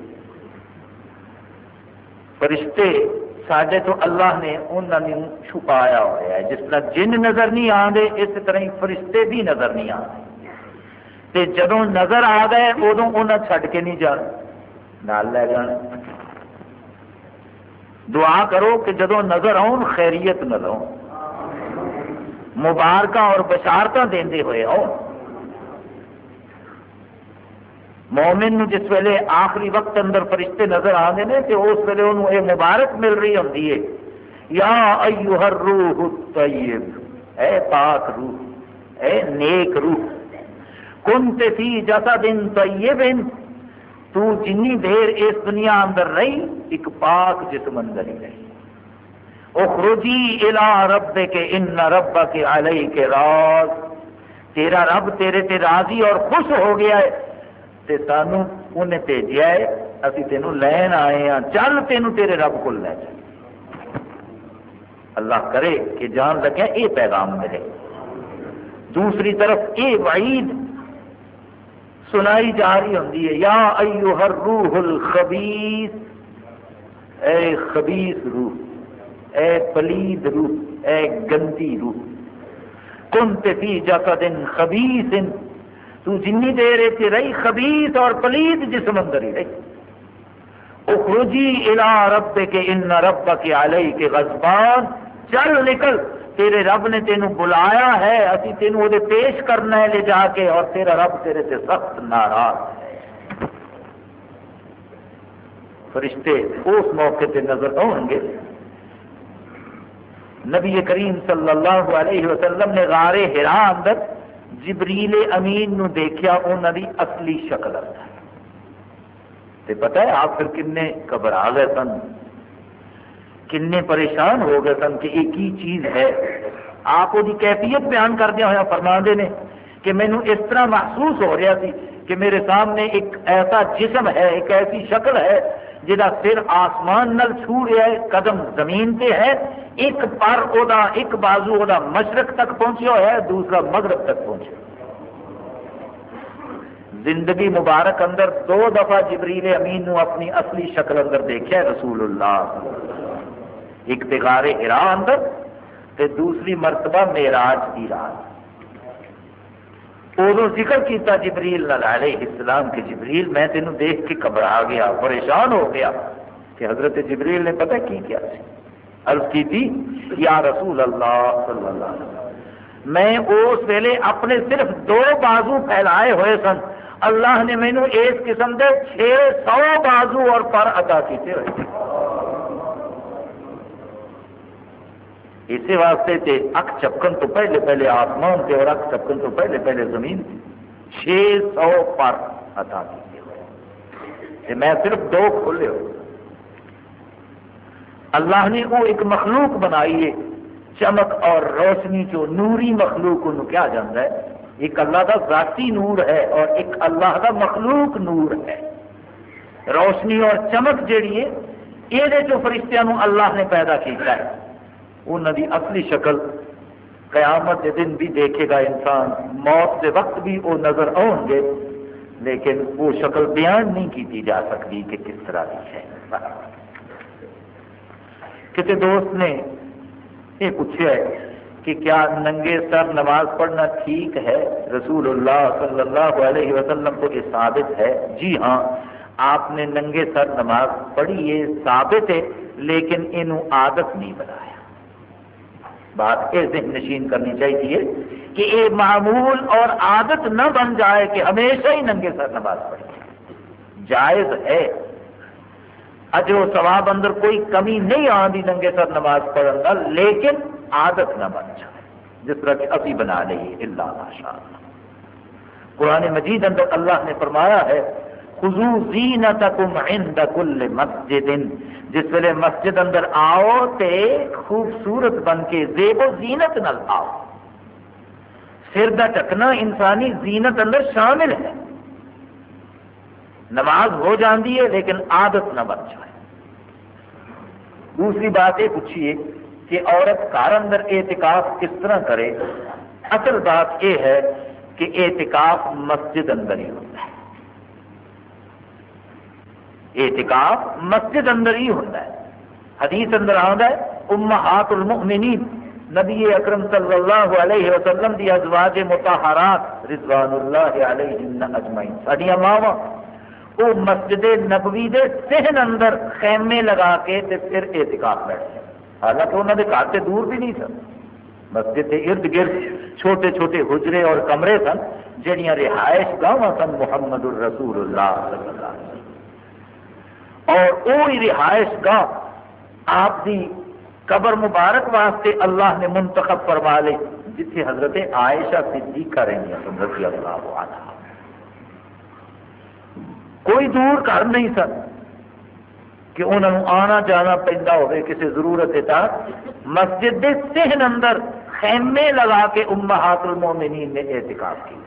فرشتے سڈے تو اللہ نے انہوں نے چھپایا ہوا ہے۔ جس طرح جن نظر نہیں آتے اس طرح ہی فرشتے بھی نظر نہیں آتے جدو نظر آ گئے ادو انہیں چھڈ کے نہیں جان۔ نال لے جان۔ دعا کرو کہ جدو نظر آن، خیریت نہ لو مبارکہ اور بشارت دے ہوئے آؤ مومن نو جس ویلے آخری وقت اندر فرشتے نظر آتے ہیں تو اس ویلے انہوں یہ مبارک مل رہی ہوتی ہے۔ یا ایوہ الروح الطیب، اے پاک روح، اے نیک روح، کنت فی جسد طیب، تو جنی دیر اس دنیا اندر رہی، ایک پاک جسم اندر ہی رہی۔ اخرجی الى ربک ان ربک علیک راز۔ تیرا رب تیرے تے راضی اور خوش ہو گیا ہے۔ تے سانو انہیں بھیجا ہے ابھی تینوں لین آئے ہاں۔ چل تینوں تیرے رب کو لے جائے اللہ کرے کہ جان لگے یہ پیغام ملے دوسری طرف یہ وعید سنائی جا رہی ہوں یا ایوہ الروح الخبیث۔ اے خبیث روح۔ اے پلید روح، اے گندی روح۔ کنت فی جسد خبیث۔ تو جنی دیر اتنے رہی، خبیث اور پلیت جسم اندر ہی رہی۔ اخرجی الى رب کے ان رب کے علیہ کے غزبان چل نکل، تیرے رب نے تینوں بلایا ہے، اسی تینوں وہ پیش کرنا ہے لے جا کے، اور تیرا رب تیرے سے سخت ناراض ہے۔ فرشتے اس موقع پہ نظر آؤ گے نبی کریم صلی اللہ علیہ وسلم نے غار ہرا اندر جبریل امین نو دیکھیا انہوں دی اصلی شکل اندر تے پتہ ہے آپ پھر کنے گھبرا گئے سن؟ کنے پریشان ہو گئے سن کہ یہ کی چیز ہے؟ آپ وہ کیفیت بیان کردیا ہوا فرما نے کہ مینو اس طرح محسوس ہو رہا سی کہ میرے سامنے ایک ایسا جسم ہے، ایک ایسی شکل ہے جہاں سر آسمان نل چھو رہا ہے، قدم زمین پہ ہے۔ ایک پر او دا ایک بازو او دا مشرق تک پہنچا ہوا ہے، دوسرا مغرب تک پہنچا زندگی مبارک اندر دو دفعہ جبریل امین نو اپنی اصلی شکل اندر دیکھا رسول اللہ۔ ایک بغار ہرا اندر، تے دوسری مرتبہ میراج کی رات۔ ادو ذکر کیتا جبریل علیہ السلام کے جبریل، میں تینوں دیکھ کے گھبرا گیا، پریشان ہو گیا کہ حضرت جبریل نے پتہ کی کیا سی؟ عرض کی تھی، یا رسول اللہ صلی اللہ علیہ وسلم، میں اس ویلے اپنے صرف دو بازو پھیلائے ہوئے سن۔ اللہ نے مینو اس قسم کے چھ سو بازو اور پر ادا کیتے ہوئے اسی واسطے تے اک چپکن تو پہلے پہلے آسمان تے اور اک چپکن تو پہلے پہلے زمین چھ سو پر عطا کیتے ہوئے میں صرف دو کھولے ہو اللہ نے وہ ایک مخلوق بنائی ہے، چمک اور روشنی جو نوری مخلوق انہوں کیا جاتا ہے؟ ایک اللہ کا ذاتی نور ہے اور ایک اللہ کا مخلوق نور ہے۔ روشنی اور چمک جیڑی ہے یہ جو فرشتوں اللہ نے پیدا کیتا ہے۔ انہوں کی اصلی شکل قیامت کے دن بھی دیکھے گا انسان، موت کے وقت بھی وہ نظر آؤ گے، لیکن وہ شکل بیان نہیں کی جا سکتی کہ کس طرح کی ہے۔ کسی دوست نے یہ پوچھا ہے کہ کیا ننگے سر نماز پڑھنا ٹھیک ہے؟ رسول اللہ صلی اللہ علیہ وسلم کو یہ ثابت ہے جی ہاں آپ نے ننگے سر نماز پڑھی، یہ ثابت ہے، لیکن یہ عادت نہیں بنایا۔ بات یہ ذہن نشین کرنی چاہیے کہ یہ معمول اور عادت نہ بن جائے کہ ہمیشہ ہی ننگے سر نماز پڑھے جائز ہے۔ اج وہ سواب اندر کوئی کمی نہیں آتی ننگے سر نماز پڑھنے کا، لیکن عادت نہ بن جائے۔ جس طرح کہ ابھی بنا لیے اللہ ماشاء اللہ۔ قرآن مجید اندر اللہ نے فرمایا ہے خزو زینتکم عند کل مسجد. جس ویلے مسجد اندر آؤ تے خوبصورت بن کے زیب و زینت نل آؤ. سر کا ٹکنا انسانی زینت اندر شامل ہے. نماز ہو جاتی ہے لیکن عادت نہ بن جائے. دوسری بات یہ پوچھیے کہ عورت کار اندر اعتکاف کس طرح کرے؟ اصل بات یہ ہے کہ اعتکاف مسجد اندر ہی ہوتا ہے۔ اعتکاف مسجد اندر ہی ہوتا ہے۔ حدیث اندر آتا ہے امہات المؤمنین نبی اکرم صلی اللہ علیہ وسلم دی ازواج متحرات رضوان اللہ علیہ اجمعین۔ سڈیا ماوا وہ مسجد نبوی دے سہن اندر خیمے لگا کے تے پھر اعتکاف بیٹھتے حالانکہ انہوں نے گھر سے دور بھی نہیں سن۔ مسجد کے ارد گرد چھوٹے چھوٹے حجرے اور کمرے سن جہاں رہائش گاہ سن، محمد الرسول اللہ صلی اللہ علیہ وسلم۔ اور وہی رہائش گاہ آپ کی قبر مبارک واسطے اللہ نے منتخب فرما لی جتنے حضرت عائشہ صدیقہ رہی ہیں رضی اللہ عنہ۔ کوئی دور گھر نہیں سن کہ انہوں نے آنا جانا پہنتا ہوئے کسی ضرورت تک مسجد دے سہن اندر خیمے لگا کے امہات المومنین نے احتکاب کیا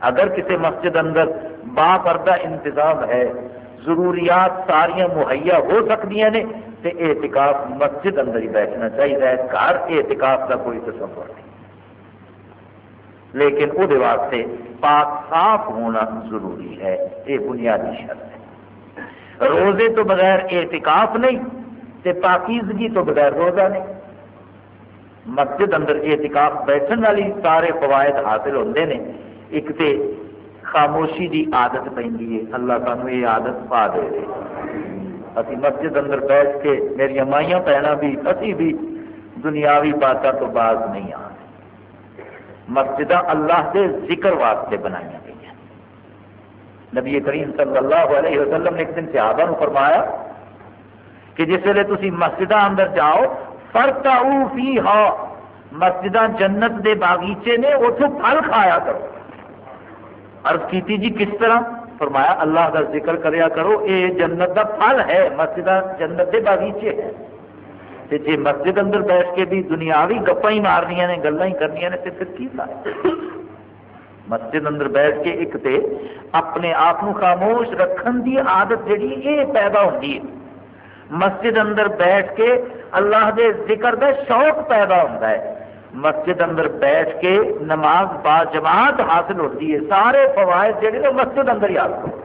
اگر کسی مسجد اندر با پردہ انتظام ہے ضروریات ساریاں مہیا ہو سکتی ہیں تو احتکاب مسجد اندر ہی بیٹھنا چاہیے گھر احتکاب کا کوئی تصور نہیں۔ لیکن وہ واسطے پاک صاف ہونا ضروری ہے یہ بنیادی شرط ہے۔ روزے تو بغیر اعتکاف نہیں، تے پاکیزگی تو بغیر روزہ نہیں۔ مسجد اندر اعتکاف بیٹھن والی سارے فوائد حاصل ہوتے ہیں ایک تے خاموشی دی عادت پہ اللہ سانو یہ عادت پا دے ابھی مسجد اندر بیٹھ کے میری مائیاں بہن بھی، اسی بھی دنیاوی باتوں تو باز نہیں آ مسجد اللہ کے ذکر واسطے بنائی گئی ہیں۔ نبی کریم صلی اللہ علیہ وسلم نے ایک دن صحابہ نو فرمایا کہ جس ویلے تھی مسجد اندر جاؤ فرتا فی مسجد جنت دے باغیچے نے اتوں پھل کھایا کرو۔ عرض کی جی کس طرح؟ فرمایا، اللہ کا ذکر کریا کرو یہ جنت دا پھل ہے، مسجد جنت دے باغیچے ہے جی مسجد اندر بیٹھ کے بھی دنیاوی گپا ہی مارنیا نے گلا ہی کرنی نے پھر کی فائدہ مسجد اندر بیٹھ کے ایک تے اپنے آپ خاموش رکھن دی عادت جڑی یہ پیدا ہوتی ہے۔ مسجد اندر بیٹھ کے اللہ دے ذکر کا شوق پیدا ہوتا ہے۔ مسجد اندر بیٹھ کے نماز با جماعت حاصل ہوتی ہے، سارے فوائد جڑے مسجد اندر ہی حاصل ہوتے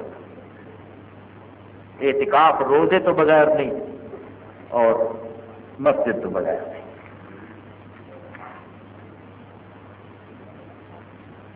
اعتکاف روزے تو بغیر نہیں، اور مسجد تو بغیر نہیں۔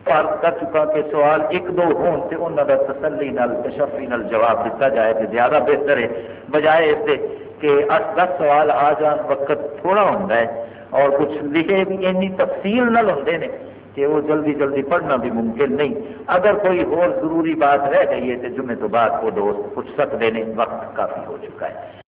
کر چکا کہ سوال ایک دو ہون سے انہوں کا تسلی نال، تشفی نال جواب دیتا جائے تو زیادہ بہتر ہے۔ بجائے اس سے کہ اٹھ دس سوال آ جان وقت تھوڑا ہوتا ہے۔ اور کچھ لکھے بھی اینی تفصیل نل ہوتے ہیں کہ وہ جلدی جلدی پڑھنا بھی ممکن نہیں۔ اگر کوئی اور ضروری بات رہ گئی ہے تو جمعے تو بعد وہ دوست پوچھ سکتے ہیں وقت کافی ہو چکا ہے۔